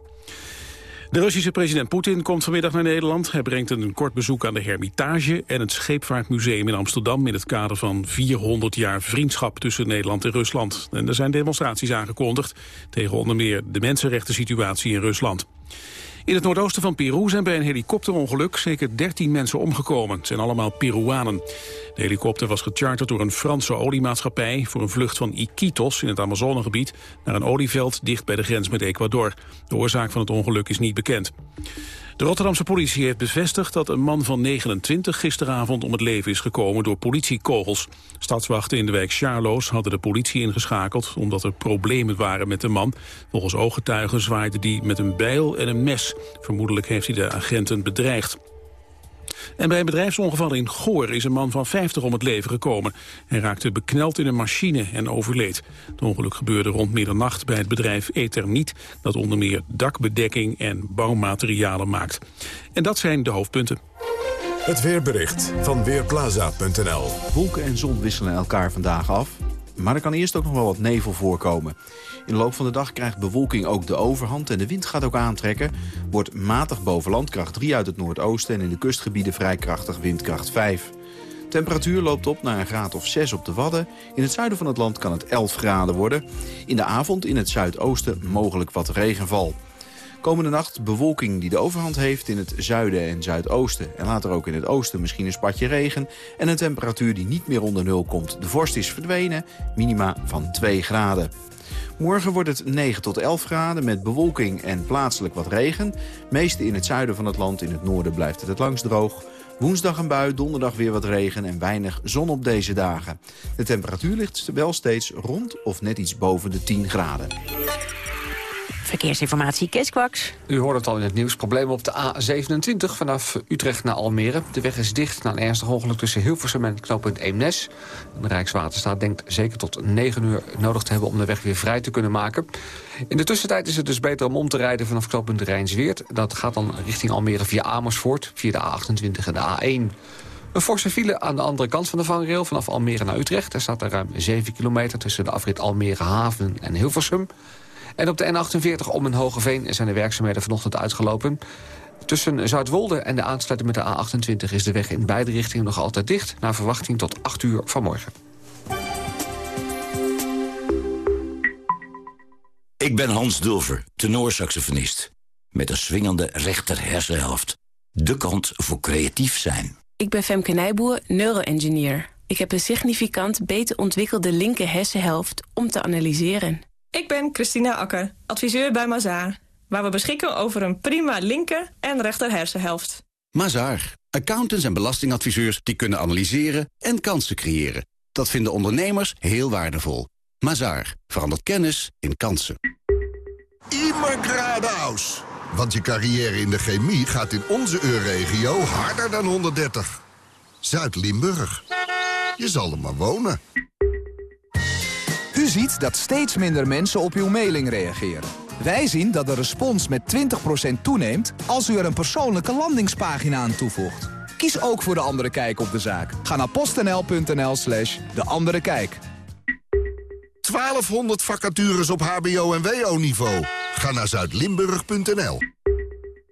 De Russische president Poetin komt vanmiddag naar Nederland. Hij brengt een kort bezoek aan de Hermitage en het Scheepvaartmuseum in Amsterdam... in het kader van 400 jaar vriendschap tussen Nederland en Rusland. En er zijn demonstraties aangekondigd tegen onder meer de mensenrechten situatie in Rusland. In het noordoosten van Peru zijn bij een helikopterongeluk zeker 13 mensen omgekomen. Het zijn allemaal Peruanen. De helikopter was gecharterd door een Franse oliemaatschappij... voor een vlucht van Iquitos in het Amazonegebied... naar een olieveld dicht bij de grens met Ecuador. De oorzaak van het ongeluk is niet bekend. De Rotterdamse politie heeft bevestigd dat een man van 29 gisteravond om het leven is gekomen door politiekogels. Stadswachten in de wijk Charloes hadden de politie ingeschakeld omdat er problemen waren met de man. Volgens ooggetuigen zwaaide die met een bijl en een mes. Vermoedelijk heeft hij de agenten bedreigd. En bij een bedrijfsongeval in Goor is een man van 50 om het leven gekomen. Hij raakte bekneld in een machine en overleed. Het ongeluk gebeurde rond middernacht bij het bedrijf Etherniet... dat onder meer dakbedekking en bouwmaterialen maakt. En dat zijn de hoofdpunten. Het weerbericht van Weerplaza.nl Wolken en zon wisselen elkaar vandaag af. Maar er kan eerst ook nog wel wat nevel voorkomen. In de loop van de dag krijgt bewolking ook de overhand en de wind gaat ook aantrekken. Wordt matig boven landkracht 3 uit het noordoosten en in de kustgebieden vrij krachtig windkracht 5. Temperatuur loopt op naar een graad of 6 op de Wadden. In het zuiden van het land kan het 11 graden worden. In de avond in het zuidoosten mogelijk wat regenval. Komende nacht bewolking die de overhand heeft in het zuiden en zuidoosten. En later ook in het oosten misschien een spatje regen. En een temperatuur die niet meer onder nul komt. De vorst is verdwenen, minima van 2 graden. Morgen wordt het 9 tot 11 graden met bewolking en plaatselijk wat regen. Meeste in het zuiden van het land, in het noorden blijft het het langst droog. Woensdag een bui, donderdag weer wat regen en weinig zon op deze dagen. De temperatuur ligt wel steeds rond of net iets boven de 10 graden. Verkeersinformatie, Kees. U hoort het al in het nieuws. Problemen op de A27 vanaf Utrecht naar Almere. De weg is dicht na een ernstig ongeluk tussen Hilversum en knooppunt Eemnes. De Rijkswaterstaat denkt zeker tot 9 uur nodig te hebben... om de weg weer vrij te kunnen maken. In de tussentijd is het dus beter om om te rijden vanaf knooppunt Rijnsweert. Dat gaat dan richting Almere via Amersfoort, via de A28 en de A1. Een forse file aan de andere kant van de vangrail vanaf Almere naar Utrecht. Er staat er ruim 7 kilometer tussen de afrit Almere Haven en Hilversum. En op de N48 om een Hogeveen zijn de werkzaamheden vanochtend uitgelopen. Tussen Zuidwolde en de aansluiting met de A28 is de weg in beide richtingen nog altijd dicht... naar verwachting tot 8 uur vanmorgen. Ik ben Hans Dulver, tenorsaxofonist. Met een swingende rechter hersenhelft. De kant voor creatief zijn. Ik ben Femke Nijboer, neuroengineer. Ik heb een significant beter ontwikkelde linker hersenhelft om te analyseren. Ik ben Christina Akker, adviseur bij Mazaar. Waar we beschikken over een prima linker en rechter hersenhelft. Mazaar. Accountants en belastingadviseurs die kunnen analyseren en kansen creëren. Dat vinden ondernemers heel waardevol. Mazaar. Verandert kennis in kansen. Immer geradeaus. Want je carrière in de chemie gaat in onze EU-regio harder dan 130. Zuid-Limburg. Je zal er maar wonen. Ziet dat steeds minder mensen op uw mailing reageren. Wij zien dat de respons met 20% toeneemt als u er een persoonlijke landingspagina aan toevoegt. Kies ook voor De Andere Kijk op de zaak. Ga naar postnl.nl slash De Andere Kijk. 1200 vacatures op hbo- en wo-niveau. Ga naar zuidlimburg.nl.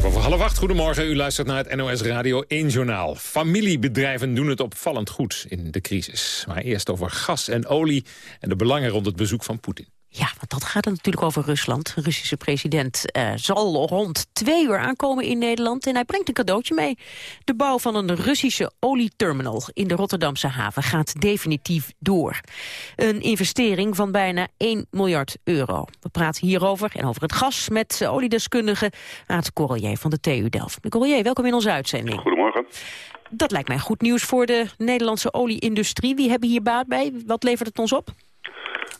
Vijf over half acht, goedemorgen. U luistert naar het NOS Radio 1 Journaal. Familiebedrijven doen het opvallend goed in de crisis. Maar eerst over gas en olie en de belangen rond het bezoek van Poetin. Ja, want dat gaat natuurlijk over Rusland. De Russische president uh, zal rond twee uur aankomen in Nederland... en hij brengt een cadeautje mee. De bouw van een Russische olieterminal in de Rotterdamse haven gaat definitief door. Een investering van bijna 1 miljard euro. We praten hierover en over het gas met oliedeskundige Aad Corrier van de TU Delft. Corrier, welkom in onze uitzending. Goedemorgen. Dat lijkt mij goed nieuws voor de Nederlandse olieindustrie. Wie hebben hier baat bij? Wat levert het ons op?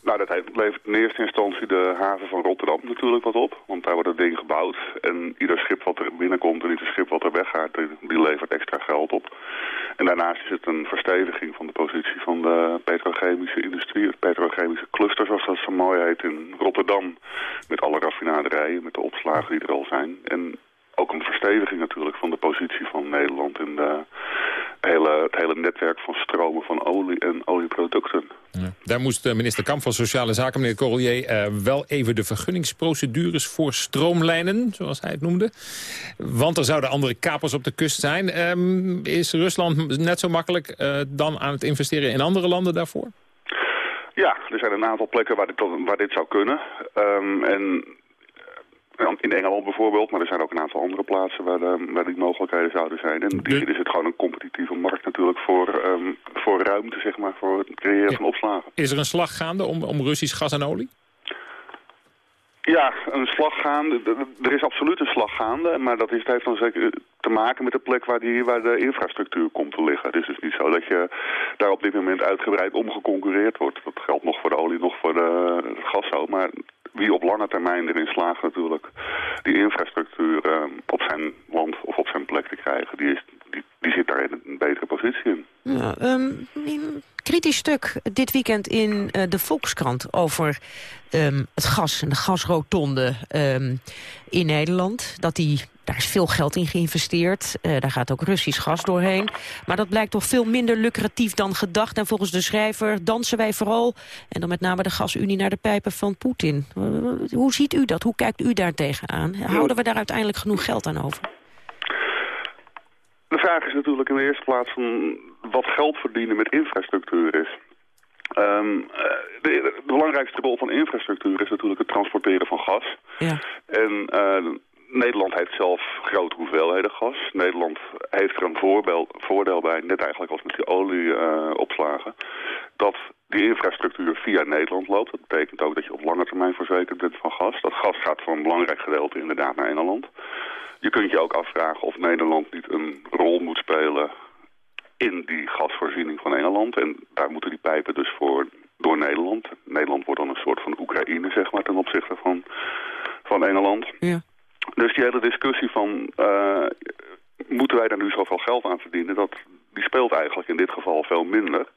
Nou, dat levert in eerste instantie de haven van Rotterdam natuurlijk wat op. Want daar wordt het ding gebouwd. En ieder schip wat er binnenkomt en ieder schip wat er weggaat, die levert extra geld op. En daarnaast is het een versteviging van de positie van de petrochemische industrie. Het petrochemische cluster, zoals dat zo mooi heet, in Rotterdam. Met alle raffinaderijen, met de opslagen die er al zijn. En ook een versteviging natuurlijk van de positie van Nederland in de hele, het hele netwerk van stromen van olie en olieproducten. Ja. Daar moest minister Kamp van Sociale Zaken, meneer Corrier, uh, wel even de vergunningsprocedures voor stroomlijnen, zoals hij het noemde. Want er zouden andere kapers op de kust zijn. Um, is Rusland net zo makkelijk uh, dan aan het investeren in andere landen daarvoor? Ja, er zijn een aantal plekken waar dit, waar dit zou kunnen. Um, en in Engeland bijvoorbeeld, maar er zijn ook een aantal andere plaatsen waar, de, waar die mogelijkheden zouden zijn. En in die is het gewoon een competitieve markt natuurlijk voor, um, voor ruimte, zeg maar, voor het creëren van opslagen. Is er een slag gaande om, om Russisch gas en olie? Ja, een slag gaande. Er is absoluut een slag gaande, maar dat is, heeft dan zeker te maken met de plek waar, die, waar de infrastructuur komt te liggen. Het is dus niet zo dat je daar op dit moment uitgebreid om geconcureerd wordt. Dat geldt nog voor de olie, nog voor de, het gas zo, maar wie op lange termijn erin slaagt natuurlijk die infrastructuur uh, op zijn land of op zijn plek te krijgen, die, is, die, zit daar in een betere positie in. Ja, um, kritisch stuk dit weekend in uh, de Volkskrant over um, het gas en de gasrotonde in Nederland. Dat die daar is veel geld in geïnvesteerd. Uh, daar gaat ook Russisch gas doorheen. Maar dat blijkt toch veel minder lucratief dan gedacht. En volgens de schrijver dansen wij vooral... en dan met name de gasunie naar de pijpen van Poetin. Uh, hoe ziet u dat? Hoe kijkt u daar tegenaan? Houden we daar uiteindelijk genoeg geld aan over? De vraag is natuurlijk in de eerste plaats van wat geld verdienen met infrastructuur is. Um, de, de, belangrijkste rol van infrastructuur is natuurlijk het transporteren van gas. Ja. En uh, Nederland heeft zelf grote hoeveelheden gas. Nederland heeft er een voorbeeld, voordeel bij, net eigenlijk als met die olieopslagen, uh, dat die infrastructuur via Nederland loopt. Dat betekent ook dat je op lange termijn verzekerd bent van gas. Dat gas gaat voor een belangrijk gedeelte inderdaad naar Engeland. Je kunt je ook afvragen of Nederland niet een rol moet spelen in die gasvoorziening van Engeland. En daar moeten die pijpen dus voor door Nederland. Nederland wordt dan een soort van Oekraïne, zeg maar, ten opzichte van, van Engeland. Ja. Dus die hele discussie van, uh, moeten wij daar nu zoveel geld aan verdienen, dat, die speelt eigenlijk in dit geval veel minder.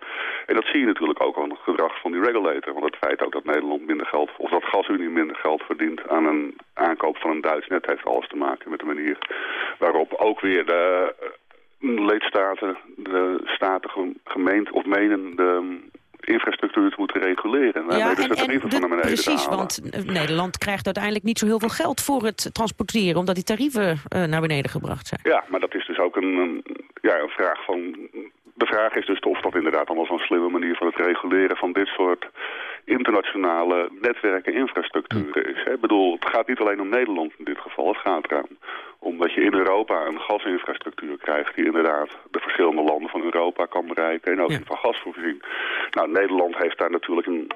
En dat zie je natuurlijk ook aan het gedrag van die regulator. Want het feit ook dat Nederland minder geld, of dat GasUnie minder geld verdient aan een aankoop van een Duits net, heeft alles te maken met de manier waarop ook weer de leedstaten, de staten gemeend of menen de infrastructuur te moeten reguleren. En ja, dus de naar precies, want Nederland krijgt uiteindelijk niet zo heel veel geld voor het transporteren, omdat die tarieven uh, naar beneden gebracht zijn. Ja, maar dat is dus ook een, een, ja, een vraag van... De vraag is dus of dat inderdaad allemaal zo'n slimme manier van het reguleren van dit soort internationale netwerken infrastructuren is. Ik bedoel, het gaat niet alleen om Nederland in dit geval. Het gaat eraan Omdat je in Europa een gasinfrastructuur krijgt die inderdaad de verschillende landen van Europa kan bereiken en ook van gas voorzien. Nou, Nederland heeft daar natuurlijk een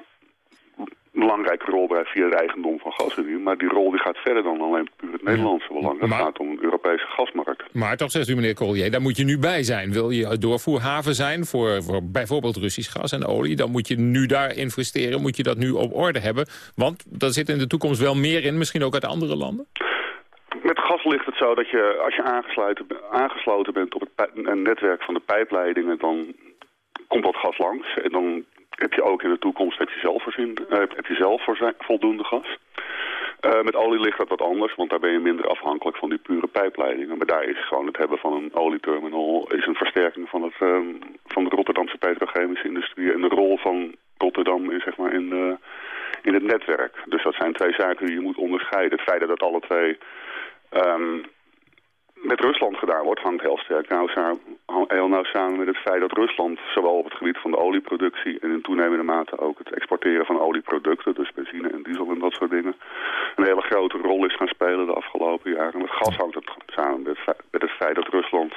belangrijke rol bij via het eigendom van gaswinning. Maar die rol die gaat verder dan alleen puur het Nederlandse belang. Het Maar- gaat om een Europese gasmarkt. Maar toch zegt u, meneer Collier, daar moet je nu bij zijn. Wil je doorvoerhaven zijn voor, voor bijvoorbeeld Russisch gas en olie... dan moet je nu daar investeren, moet je dat nu op orde hebben. Want daar zit in de toekomst wel meer in, misschien ook uit andere landen. Met gas ligt het zo dat je, als je aangesloten, aangesloten bent op het netwerk van de pijpleidingen, dan komt dat gas langs. En dan heb je ook in de toekomst heb je zelf, voorzien, eh, heb je zelf voldoende gas. Eh, met olie ligt dat wat anders, want daar ben je minder afhankelijk van die pure pijpleidingen. Maar daar is gewoon het hebben van een olieterminal is een versterking van, het, ehm, van de Rotterdamse petrochemische industrie en de rol van Rotterdam in, zeg maar, in, de, in het netwerk. Dus dat zijn twee zaken die je moet onderscheiden. Het feit dat het alle twee ehm, met Rusland gedaan wordt, hangt heel sterk nou, heel nauw samen met het feit dat Rusland zowel op het gebied van de olieproductie en in toenemende mate ook het exporteren van olieproducten, dus benzine en diesel en dat soort dingen, een hele grote rol is gaan spelen de afgelopen jaren. Met gas hangt het samen met het feit, met het feit dat Rusland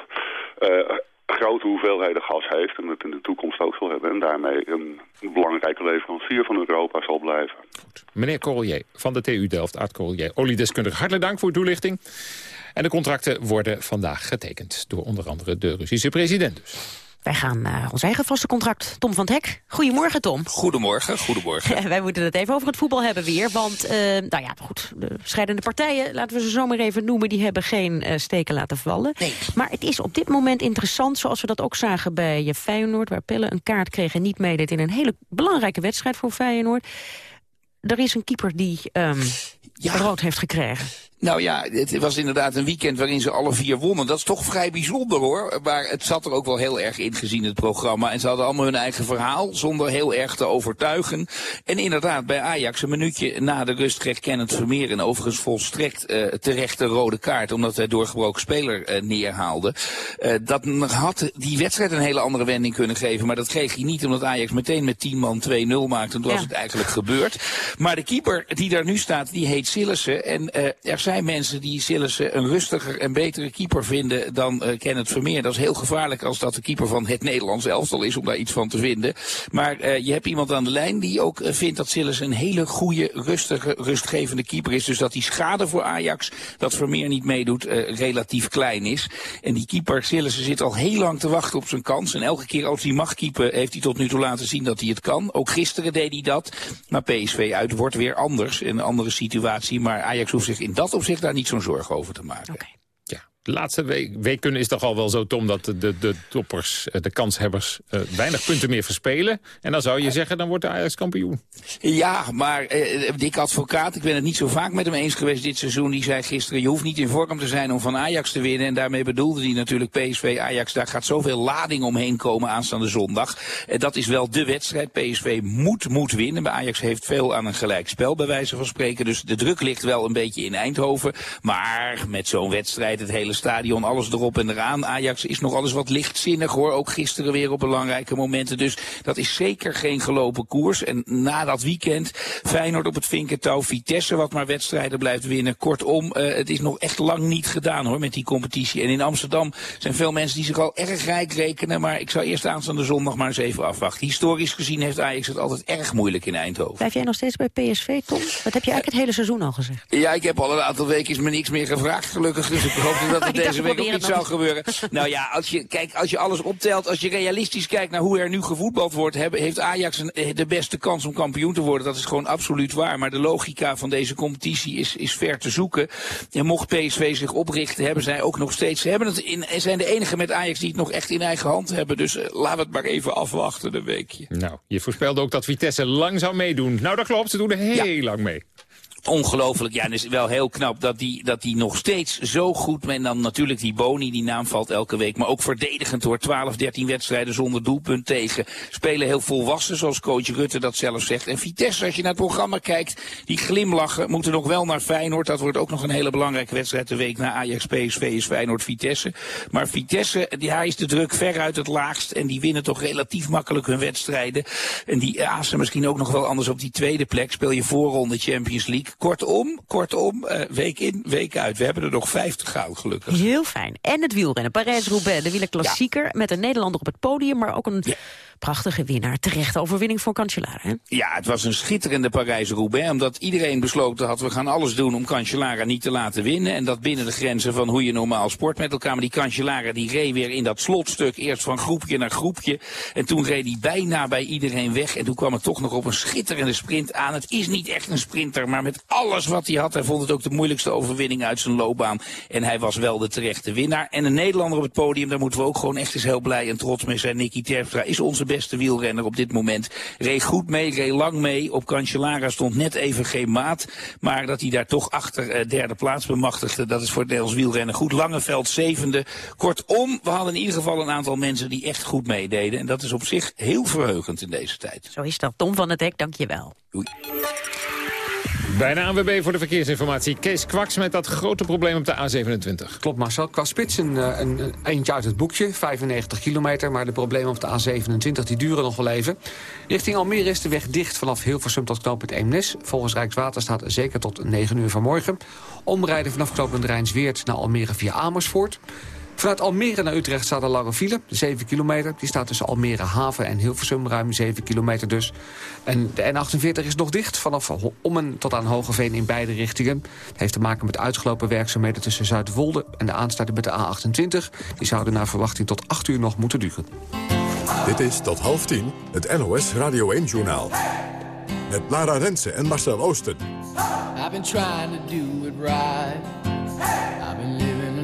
eh, grote hoeveelheden gas heeft en het in de toekomst ook zal hebben en daarmee een belangrijke leverancier van Europa zal blijven. Meneer Corrier van de TU Delft, Art Corrier, oliedeskundige. Hartelijk dank voor uw toelichting. En de contracten worden vandaag getekend door onder andere de Russische president. Dus. Wij gaan naar ons eigen vaste contract. Tom van het Hek. Goedemorgen, Tom. Goedemorgen, goedemorgen. Wij moeten het even over het voetbal hebben weer. Want, eh, nou ja, goed, de scheidende partijen, laten we ze zo maar even noemen... die hebben geen eh, steken laten vallen. Maar het is op dit moment interessant, zoals we dat ook zagen bij eh, Feyenoord... waar Pelle een kaart kreeg en niet meedeed in een hele belangrijke wedstrijd voor Feyenoord. Er is een keeper die ehm rood heeft gekregen. Nou ja, het was inderdaad een weekend waarin ze alle vier wonnen. Dat is toch vrij bijzonder hoor. Maar het zat er ook wel heel erg in gezien het programma. En ze hadden allemaal hun eigen verhaal zonder heel erg te overtuigen. En inderdaad, bij Ajax een minuutje na de rust kreeg Kenneth Vermeer een overigens volstrekt eh terecht een rode kaart. Omdat hij doorgebroken speler eh, neerhaalde. Eh, dat had die wedstrijd een hele andere wending kunnen geven. Maar dat kreeg hij niet omdat Ajax meteen met 10 man 2-0 maakte. En toen was het eigenlijk gebeurd. Maar de keeper die daar nu staat, die heet Sillissen. En er zijn mensen die Sillissen een rustiger en betere keeper vinden dan uh, Kenneth Vermeer. Dat is heel gevaarlijk als dat de keeper van het Nederlands elftal is om daar iets van te vinden. Maar uh, je hebt iemand aan de lijn die ook uh, vindt dat Sillissen een hele goede, rustige, rustgevende keeper is. Dus dat die schade voor Ajax, dat Vermeer niet meedoet, relatief klein is. En die keeper Sillissen zit al heel lang te wachten op zijn kans. En elke keer als hij mag keepen, heeft hij tot nu toe laten zien dat hij het kan. Ook gisteren deed hij dat. Maar PSV uit wordt weer anders, een andere situatie. Maar Ajax hoeft zich in dat opzicht daar niet zo'n zorgen over te maken. De laatste week, weken is toch al wel zo, Tom, dat de, de, de toppers, de kanshebbers, uh, weinig punten meer verspelen. En dan zou je zeggen, dan wordt de Ajax kampioen. Ja, maar uh, Dick Advocaat, ik ben het niet zo vaak met hem eens geweest dit seizoen. Die zei gisteren, je hoeft niet in vorm te zijn om van Ajax te winnen. En daarmee bedoelde hij natuurlijk PSV, Ajax. Daar gaat zoveel lading omheen komen aanstaande zondag. Uh, dat is wel de wedstrijd. PSV moet, moet winnen. Bij Ajax heeft veel aan een gelijk spel, bij wijze van spreken. Dus de druk ligt wel een beetje in Eindhoven. Maar met zo'n wedstrijd, het hele stadion, alles erop en eraan. Ajax is nog alles wat lichtzinnig hoor. Ook gisteren weer op belangrijke momenten. Dus dat is zeker geen gelopen koers. En na dat weekend Feyenoord op het vinkentouw. Vitesse wat maar wedstrijden blijft winnen. Kortom, uh, het is nog echt lang niet gedaan hoor met die competitie. En in Amsterdam zijn veel mensen die zich al erg rijk rekenen. Maar ik zou eerst aanstaande zondag maar eens even afwachten. Historisch gezien heeft Ajax het altijd erg moeilijk in Eindhoven. Blijf jij nog steeds bij PSV, Tom? Dat heb je eigenlijk het hele seizoen al gezegd. Ja, ik heb al een aantal weken is me niks meer gevraagd gelukkig. Dus ik hoop dat het deze week ook niet zou gebeuren. Nou ja, als je, kijk, als je alles optelt, als je realistisch kijkt naar hoe er nu gevoetbald wordt, heeft Ajax een, de beste kans om kampioen te worden. Dat is gewoon absoluut waar. Maar de logica van deze competitie is, is ver te zoeken. En mocht PSV zich oprichten, hebben zij ook nog steeds, ze hebben het in, zijn de enige met Ajax die het nog echt in eigen hand hebben. Dus uh, laten we het maar even afwachten een weekje. Nou, je voorspelde ook dat Vitesse lang zou meedoen. Nou, dat klopt, ze doen er heel ja. lang mee. Ongelooflijk, ja, en het is wel heel knap dat die, dat die nog steeds zo goed, en dan natuurlijk die Boni, die naam valt elke week, maar ook verdedigend hoor, 12, 13 wedstrijden zonder doelpunt tegen, spelen heel volwassen, zoals coach Rutte dat zelf zegt. En Vitesse, als je naar het programma kijkt, die glimlachen, moeten nog wel naar Feyenoord, dat wordt ook nog een hele belangrijke wedstrijd de week na Ajax, PSV is Feyenoord-Vitesse. Maar Vitesse, daar is de druk veruit het laagst en die winnen toch relatief makkelijk hun wedstrijden. En die azen misschien ook nog wel anders op die tweede plek, speel je voorronde Champions League. Kortom, kortom, uh, week in, week uit. We hebben er nog vijf te gaan, gelukkig. Heel fijn. En het wielrennen. Parijs-Roubaix, de wielerklassieker. Met een Nederlander op het podium, maar ook een prachtige winnaar. Terechte overwinning voor Cancellara. Ja, het was een schitterende Parijs-Roubaix. Omdat iedereen besloten had, we gaan alles doen om Cancellara niet te laten winnen. En dat binnen de grenzen van hoe je normaal sport met elkaar. Maar die Cancellara die reed weer in dat slotstuk. Eerst van groepje naar groepje. En toen reed hij bijna bij iedereen weg. En toen kwam het toch nog op een schitterende sprint aan. Het is niet echt een sprinter, maar met alles wat hij had. Hij vond het ook de moeilijkste overwinning uit zijn loopbaan. En hij was wel de terechte winnaar. En een Nederlander op het podium, daar moeten we ook gewoon echt eens heel blij en trots mee zijn. Nicky Terpstra is onze beste wielrenner op dit moment. Reed goed mee, reed lang mee. Op Cancellara stond net even geen maat. Maar dat hij daar toch achter uh, derde plaats bemachtigde, dat is voor het Nederlands wielrennen goed. Langeveld zevende. Kortom, we hadden in ieder geval een aantal mensen die echt goed meededen. En dat is op zich heel verheugend in deze tijd. Zo is dat. Tom van het Dek, dank je wel. Doei. Bij de ANWB voor de verkeersinformatie. Kees Kwaks met dat grote probleem op de A27. Klopt Marcel. Qua spits een, een, een, eentje uit het boekje. 95 kilometer. Maar de problemen op de A27 die duren nog wel even. Richting Almere is de weg dicht vanaf Hilversum tot knooppunt Eemnes. Volgens Rijkswaterstaat zeker tot 9 uur vanmorgen. Omrijden vanaf knooppunt Rijnsweert naar Almere via Amersfoort. Vanuit Almere naar Utrecht staat een lange file, 7 kilometer. Die staat tussen Almere Haven en Hilversum, ruim 7 kilometer dus. En de N48 is nog dicht, vanaf Ommen tot aan Hogeveen in beide richtingen. Het heeft te maken met uitgelopen werkzaamheden tussen Zuidwolde... en de aansluiting met de A28. Die zouden naar verwachting tot 8 uur nog moeten duren. Dit is tot half tien het NOS Radio 1-journaal. Met Lara Rensen en Marcel Oosten. I've been trying to do it right. I've been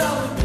alone.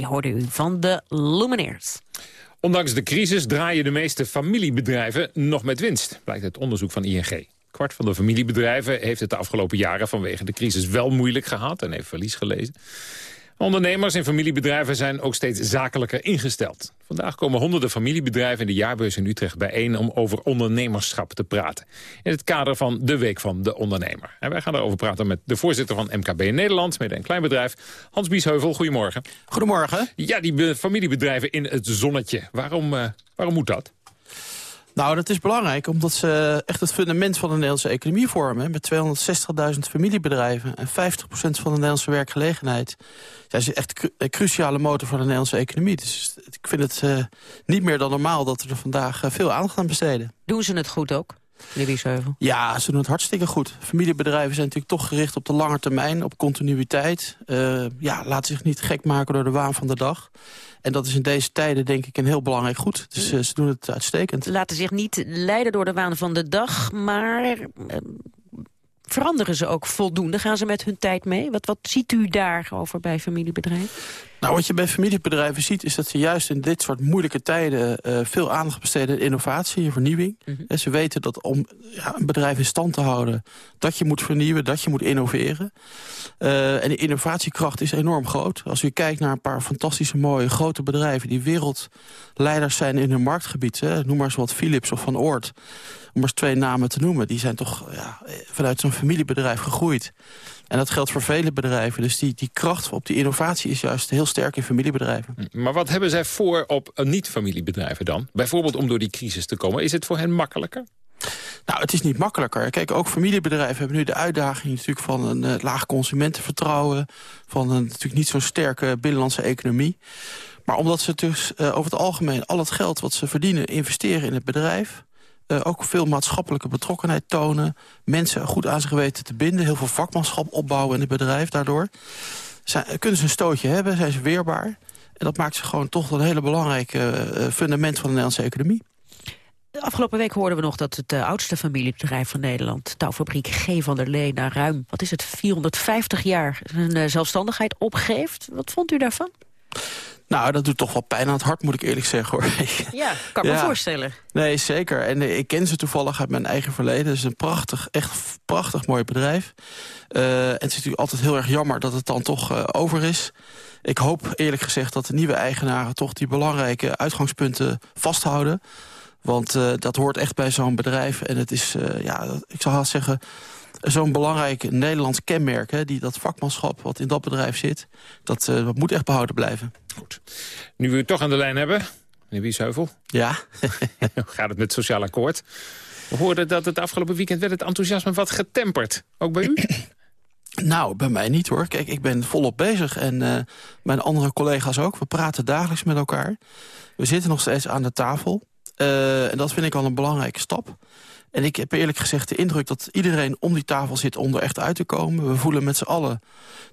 Hey, hoorde u van de Lumineers. Ondanks de crisis draaien de meeste familiebedrijven nog met winst, blijkt uit onderzoek van ING. Kwart van de familiebedrijven heeft het de afgelopen jaren vanwege de crisis wel moeilijk gehad en heeft verlies gelezen. Ondernemers en familiebedrijven zijn ook steeds zakelijker ingesteld. Vandaag komen honderden familiebedrijven in de jaarbeurs in Utrecht bijeen om over ondernemerschap te praten. In het kader van de Week van de Ondernemer. En wij gaan daarover praten met de voorzitter van MKB Nederland, midden- en kleinbedrijf, Hans Biesheuvel. Goedemorgen. Goedemorgen. Ja, die be- familiebedrijven in het zonnetje. Waarom, eh, waarom moet dat? Nou, dat is belangrijk omdat ze echt het fundament van de Nederlandse economie vormen. Met 260.000 familiebedrijven en 50% van de Nederlandse werkgelegenheid. Zij zijn echt cru- een cruciale motor van de Nederlandse economie. Dus ik vind het eh, niet meer dan normaal dat we er vandaag eh, veel aandacht aan besteden. Doen ze het goed ook? Ja, ze doen het hartstikke goed. Familiebedrijven zijn natuurlijk toch gericht op de lange termijn, op continuïteit. Uh, ja, laat zich niet gek maken door de waan van de dag. En dat is in deze tijden denk ik een heel belangrijk goed. Dus uh, ze doen het uitstekend. Laten zich niet leiden door de waan van de dag, maar uh, veranderen ze ook voldoende? Gaan ze met hun tijd mee? Wat, wat ziet u daarover bij familiebedrijven? Nou, wat je bij familiebedrijven ziet... is dat ze juist in dit soort moeilijke tijden... Uh, veel aandacht besteden aan innovatie en vernieuwing. Mm -hmm. Ze weten dat om ja, een bedrijf in stand te houden... dat je moet vernieuwen, dat je moet innoveren. Uh, en de innovatiekracht is enorm groot. Als u kijkt naar een paar fantastische mooie grote bedrijven... die wereldleiders zijn in hun marktgebied... Hè, noem maar eens wat Philips of Van Oort... om eens twee namen te noemen... die zijn toch ja, vanuit zo'n familiebedrijf gegroeid... En dat geldt voor vele bedrijven. Dus die, die kracht op die innovatie is juist heel sterk in familiebedrijven. Maar wat hebben zij voor op niet-familiebedrijven dan? Bijvoorbeeld om door die crisis te komen. Is het voor hen makkelijker? Nou, het is niet makkelijker. Kijk, ook familiebedrijven hebben nu de uitdaging natuurlijk van een uh, laag consumentenvertrouwen. Van een natuurlijk niet zo'n sterke binnenlandse economie. Maar omdat ze dus uh, over het algemeen al het geld wat ze verdienen investeren in het bedrijf uh, ook veel maatschappelijke betrokkenheid tonen. Mensen goed aan zich weten te binden. Heel veel vakmanschap opbouwen in het bedrijf daardoor. Zijn, kunnen ze een stootje hebben, zijn ze weerbaar. En dat maakt ze gewoon toch een hele belangrijke uh, fundament van de Nederlandse economie. De afgelopen week hoorden we nog dat het oudste familiebedrijf van Nederland... touwfabriek G. van der Lee na ruim, wat is het, 450 jaar... zijn zelfstandigheid opgeeft. Wat vond u daarvan? Nou, dat doet toch wel pijn aan het hart, moet ik eerlijk zeggen. hoor. Ja, kan ik ja. me voorstellen. Nee, zeker. En uh, ik ken ze toevallig uit mijn eigen verleden. Het is een prachtig, echt prachtig mooi bedrijf. Uh, en het is natuurlijk altijd heel erg jammer dat het dan toch uh, over is. Ik hoop eerlijk gezegd dat de nieuwe eigenaren... toch die belangrijke uitgangspunten vasthouden. Want dat hoort echt bij zo'n bedrijf. En het is, ja, ik zou haast zeggen zo'n belangrijk Nederlands kenmerk... Hè, die dat vakmanschap wat in dat bedrijf zit, dat, uh, dat moet echt behouden blijven. Goed. Nu we u toch aan de lijn hebben, meneer Wiesheuvel. Ja. Hoe gaat het met het sociaal akkoord? We hoorden dat het afgelopen weekend werd het enthousiasme wat getemperd. Ook bij u? Nou, bij mij niet hoor. Kijk, ik ben volop bezig en uh, mijn andere collega's ook. We praten dagelijks met elkaar. We zitten nog steeds aan de tafel. Uh, en dat vind ik al een belangrijke stap. En ik heb eerlijk gezegd de indruk dat iedereen om die tafel zit om er echt uit te komen. We voelen met z'n allen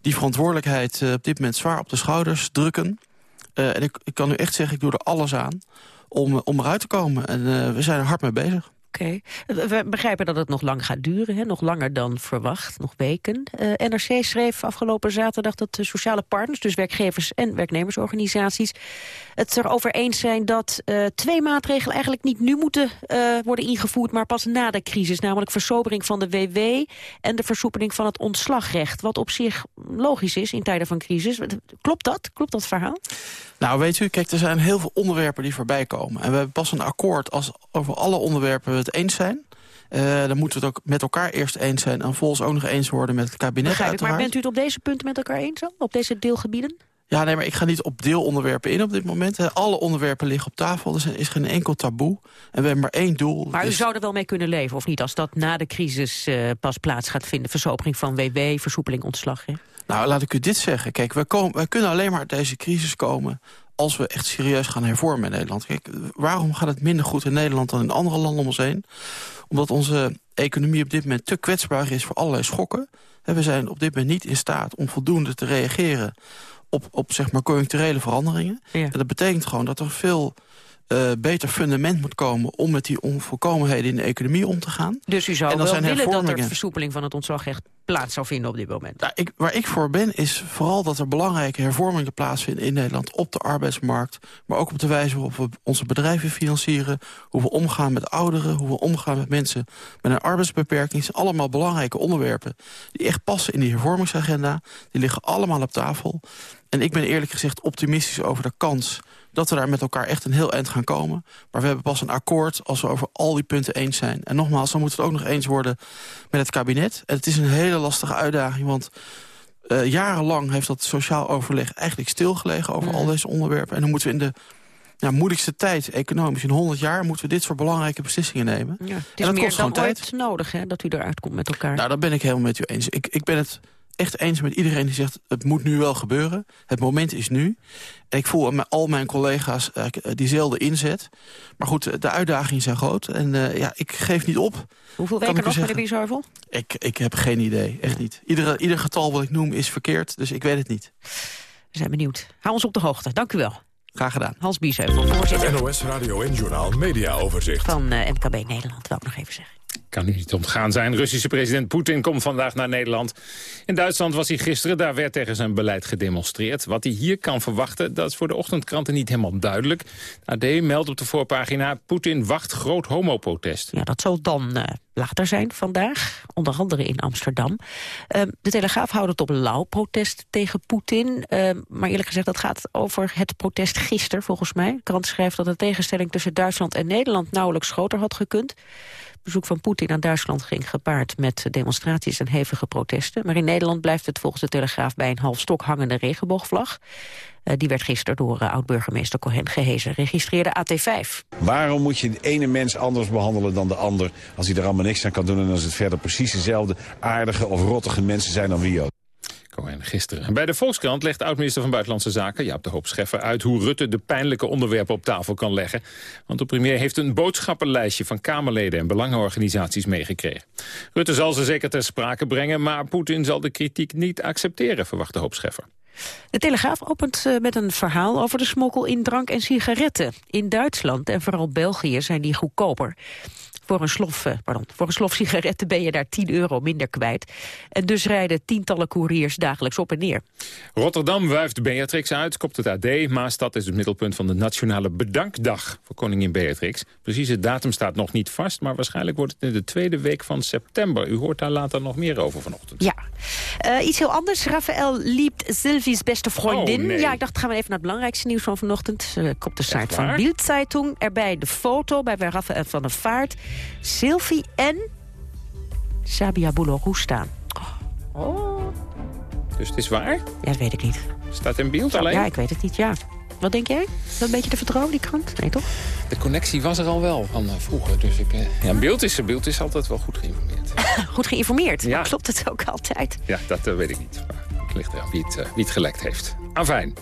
die verantwoordelijkheid uh, op dit moment zwaar op de schouders drukken. Uh, en ik, ik kan u echt zeggen, ik doe er alles aan om, om eruit te komen. En we zijn er hard mee bezig. Oké. We begrijpen dat het nog lang gaat duren, hè? nog langer dan verwacht, nog weken. Uh, NRC schreef afgelopen zaterdag dat de sociale partners, dus werkgevers en werknemersorganisaties, het erover eens zijn dat uh, twee maatregelen eigenlijk niet nu moeten uh, worden ingevoerd, maar pas na de crisis. Namelijk versobering van de WW en de versoepeling van het ontslagrecht. Wat op zich logisch is in tijden van crisis. Klopt dat? Klopt dat verhaal? Nou, weet u, kijk, er zijn heel veel onderwerpen die voorbij komen. En we hebben pas een akkoord als over alle onderwerpen we het eens zijn. Uh, dan moeten we het ook met elkaar eerst eens zijn... en volgens ook nog eens worden met het kabinet Begrijp. Maar bent u het op deze punten met elkaar eens dan? Op deze deelgebieden? Ja, nee, maar ik ga niet op deelonderwerpen in op dit moment. Alle onderwerpen liggen op tafel, dus er is geen enkel taboe. En we hebben maar één doel. Maar dus... u zou er wel mee kunnen leven, of niet? Als dat na de crisis uh, pas plaats gaat vinden. Versopering van WW, versoepeling ontslag. Hè? Nou, laat ik u dit zeggen. Kijk, we, komen, we kunnen alleen maar uit deze crisis komen als we echt serieus gaan hervormen in Nederland. Kijk, waarom gaat het minder goed in Nederland dan in andere landen om ons heen? Omdat onze economie op dit moment te kwetsbaar is voor allerlei schokken. We zijn op dit moment niet in staat om voldoende te reageren op, op zeg maar conjuncturele veranderingen. Ja. En dat betekent gewoon dat er veel uh, beter fundament moet komen... om met die onvolkomenheden in de economie om te gaan. Dus u zou wel willen dat er versoepeling van het ontslagrecht plaats zou vinden op dit moment? Nou, ik, waar ik voor ben is vooral dat er belangrijke hervormingen plaatsvinden in Nederland... op de arbeidsmarkt, maar ook op de wijze waarop we onze bedrijven financieren... hoe we omgaan met ouderen, hoe we omgaan met mensen met een arbeidsbeperking... zijn allemaal belangrijke onderwerpen die echt passen in die hervormingsagenda. Die liggen allemaal op tafel. En ik ben eerlijk gezegd optimistisch over de kans dat we daar met elkaar echt een heel eind gaan komen. Maar we hebben pas een akkoord als we over al die punten eens zijn. En nogmaals, dan moeten we het ook nog eens worden met het kabinet. En het is een hele lastige uitdaging, want... Uh, jarenlang heeft dat sociaal overleg eigenlijk stilgelegen over al deze onderwerpen. En dan moeten we in de ja, moeilijkste tijd, economisch, in 100 jaar... moeten we dit soort belangrijke beslissingen nemen. Ja, het is en dat meer kost dan ooit tijd. nodig hè, dat u eruit komt met elkaar. Nou, dat ben ik helemaal met u eens. Ik, ik ben het echt eens met iedereen die zegt... het moet nu wel gebeuren. Het moment is nu. En ik voel al mijn collega's uh, diezelfde inzet. Maar goed, de uitdagingen zijn groot. En uh, ja, ik geef niet op. Hoeveel weken nog, meneer Biesheuvel? Ik, ik heb geen idee, echt niet. Iedere, ieder getal wat ik noem is verkeerd, dus ik weet het niet. We zijn benieuwd. Hou ons op de hoogte. Dank u wel. Graag gedaan. Hans Biesheuvel, voorzitter. Het NOS Radio en Journaal Media Overzicht. Van uh, MKB Nederland, wil ik nog even zeggen kan u niet ontgaan zijn. Russische president Poetin komt vandaag naar Nederland. In Duitsland was hij gisteren. Daar werd tegen zijn beleid gedemonstreerd. Wat hij hier kan verwachten, dat is voor de ochtendkranten niet helemaal duidelijk. AD meldt op de voorpagina... Poetin wacht groot homoprotest. Ja, dat zal dan uh, later zijn vandaag. Onder andere in Amsterdam. Uh, de Telegraaf houdt het op lauw protest tegen Poetin. Uh, maar eerlijk gezegd, dat gaat over het protest gisteren volgens mij. De krant schrijft dat de tegenstelling tussen Duitsland en Nederland... nauwelijks groter had gekund bezoek van Poetin aan Duitsland ging gepaard met demonstraties en hevige protesten. Maar in Nederland blijft het volgens de Telegraaf bij een half stok hangende regenboogvlag. Uh, die werd gisteren door uh, oud-burgemeester Cohen gehezen. Registreerde AT5. Waarom moet je de ene mens anders behandelen dan de ander... als hij er allemaal niks aan kan doen en als het verder precies dezelfde aardige of rottige mensen zijn dan wie ook? Gisteren. Bij de Volkskrant legt oud-minister van Buitenlandse Zaken... Jaap de Hoop Scheffer uit hoe Rutte de pijnlijke onderwerpen op tafel kan leggen. Want de premier heeft een boodschappenlijstje van Kamerleden... en belangenorganisaties meegekregen. Rutte zal ze zeker ter sprake brengen... maar Poetin zal de kritiek niet accepteren, verwacht de Hoop Scheffer. De Telegraaf opent uh, met een verhaal over de smokkel in drank en sigaretten. In Duitsland en vooral België zijn die goedkoper. Voor een, slof, eh, pardon, voor een slof sigaretten ben je daar 10 euro minder kwijt. En dus rijden tientallen couriers dagelijks op en neer. Rotterdam wuift Beatrix uit, kopt het AD. Maastad is het middelpunt van de Nationale Bedankdag voor koningin Beatrix. Precieze datum staat nog niet vast, maar waarschijnlijk wordt het in de tweede week van september. U hoort daar later nog meer over vanochtend. Ja. Uh, iets heel anders. Rafael liept Sylvie's beste vriendin. Oh, nee. Ja, ik dacht, gaan we even naar het belangrijkste nieuws van vanochtend. Uh, op de site van Bild-Zeitung. Erbij de foto bij Rafael van der Vaart. Sylvie en Sabia Boulorou staan. Oh. Dus het is waar? Ja, dat weet ik niet. Staat in beeld alleen? Ja, ik weet het niet, ja. Wat denk jij? Is dat een beetje te vertrouwen, die krant? Nee, toch? De connectie was er al wel van uh, vroeger. Dus ik, uh, ja, beeld is, beeld is altijd wel goed geïnformeerd. goed geïnformeerd? Ja. Klopt het ook altijd? Ja, dat uh, weet ik niet. Maar het ligt wie het, wie het gelekt heeft. Afijn.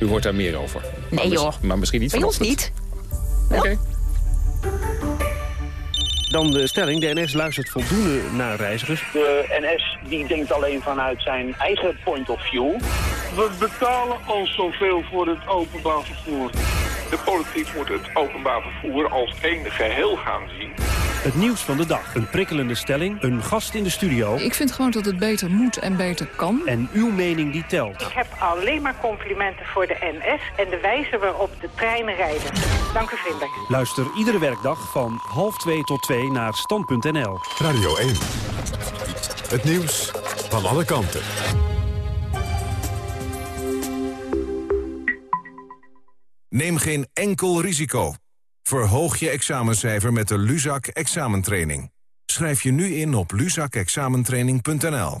U hoort daar meer over. Nee, maar joh. Maar misschien niet Bij ons niet. Oké. Okay. Dan de stelling, de NS luistert voldoende naar reizigers. De NS die denkt alleen vanuit zijn eigen point of view. We betalen al zoveel voor het openbaar vervoer. De politiek moet het openbaar vervoer als één geheel gaan zien. Het nieuws van de dag. Een prikkelende stelling, een gast in de studio. Ik vind gewoon dat het beter moet en beter kan. En uw mening die telt. Ik heb alleen maar complimenten voor de NS en de wijze waarop de treinen rijden. Dank u vriendelijk. Luister iedere werkdag van half twee tot twee naar stand.nl. Radio 1. Het nieuws van alle kanten. Neem geen enkel risico. Verhoog je examencijfer met de Luzak examentraining. Schrijf je nu in op luzakexamentraining.nl.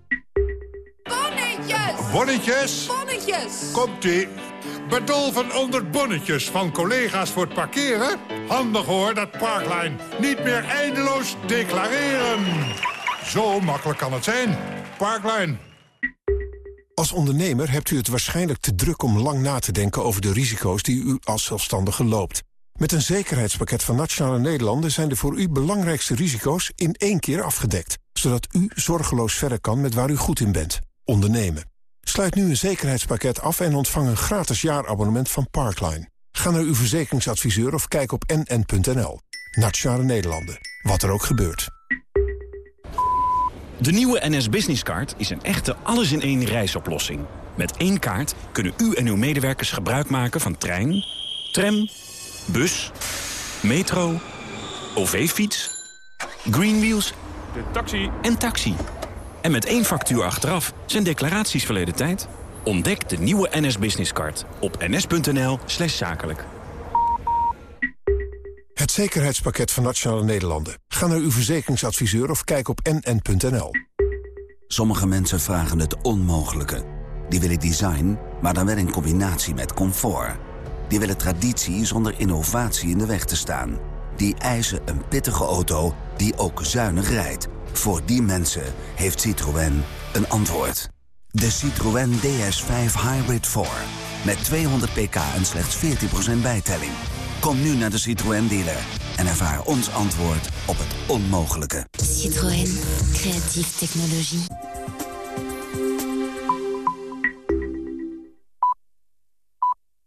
Bonnetjes? Bonnetjes! Komt-ie. Bedolven onder bonnetjes van collega's voor het parkeren? Handig hoor, dat Parkline. Niet meer eindeloos declareren. Zo makkelijk kan het zijn. Parkline. Als ondernemer hebt u het waarschijnlijk te druk om lang na te denken over de risico's die u als zelfstandige loopt. Met een zekerheidspakket van Nationale Nederlanden zijn de voor u belangrijkste risico's in één keer afgedekt. Zodat u zorgeloos verder kan met waar u goed in bent. Ondernemen. Sluit nu een zekerheidspakket af en ontvang een gratis jaarabonnement van Parkline. Ga naar uw verzekeringsadviseur of kijk op nn.nl. Nationale Nederlanden. Wat er ook gebeurt. De nieuwe NS Business Card is een echte alles-in-één reisoplossing. Met één kaart kunnen u en uw medewerkers gebruik maken van trein, tram, bus, metro, OV-fiets, greenwheels de taxi en taxi. En met één factuur achteraf zijn declaraties verleden tijd. Ontdek de nieuwe NS Business Card op ns.nl slash zakelijk. Het zekerheidspakket van Nationale Nederlanden. Ga naar uw verzekeringsadviseur of kijk op nn.nl. Sommige mensen vragen het onmogelijke. Die willen design, maar dan wel in combinatie met comfort. Die willen traditie zonder innovatie in de weg te staan. Die eisen een pittige auto die ook zuinig rijdt. Voor die mensen heeft Citroën een antwoord. De Citroën DS5 Hybrid 4. Met 200 pk en slechts 14% bijtelling. Kom nu naar de Citroën dealer en ervaar ons antwoord op het onmogelijke. Citroën, creatieve technologie.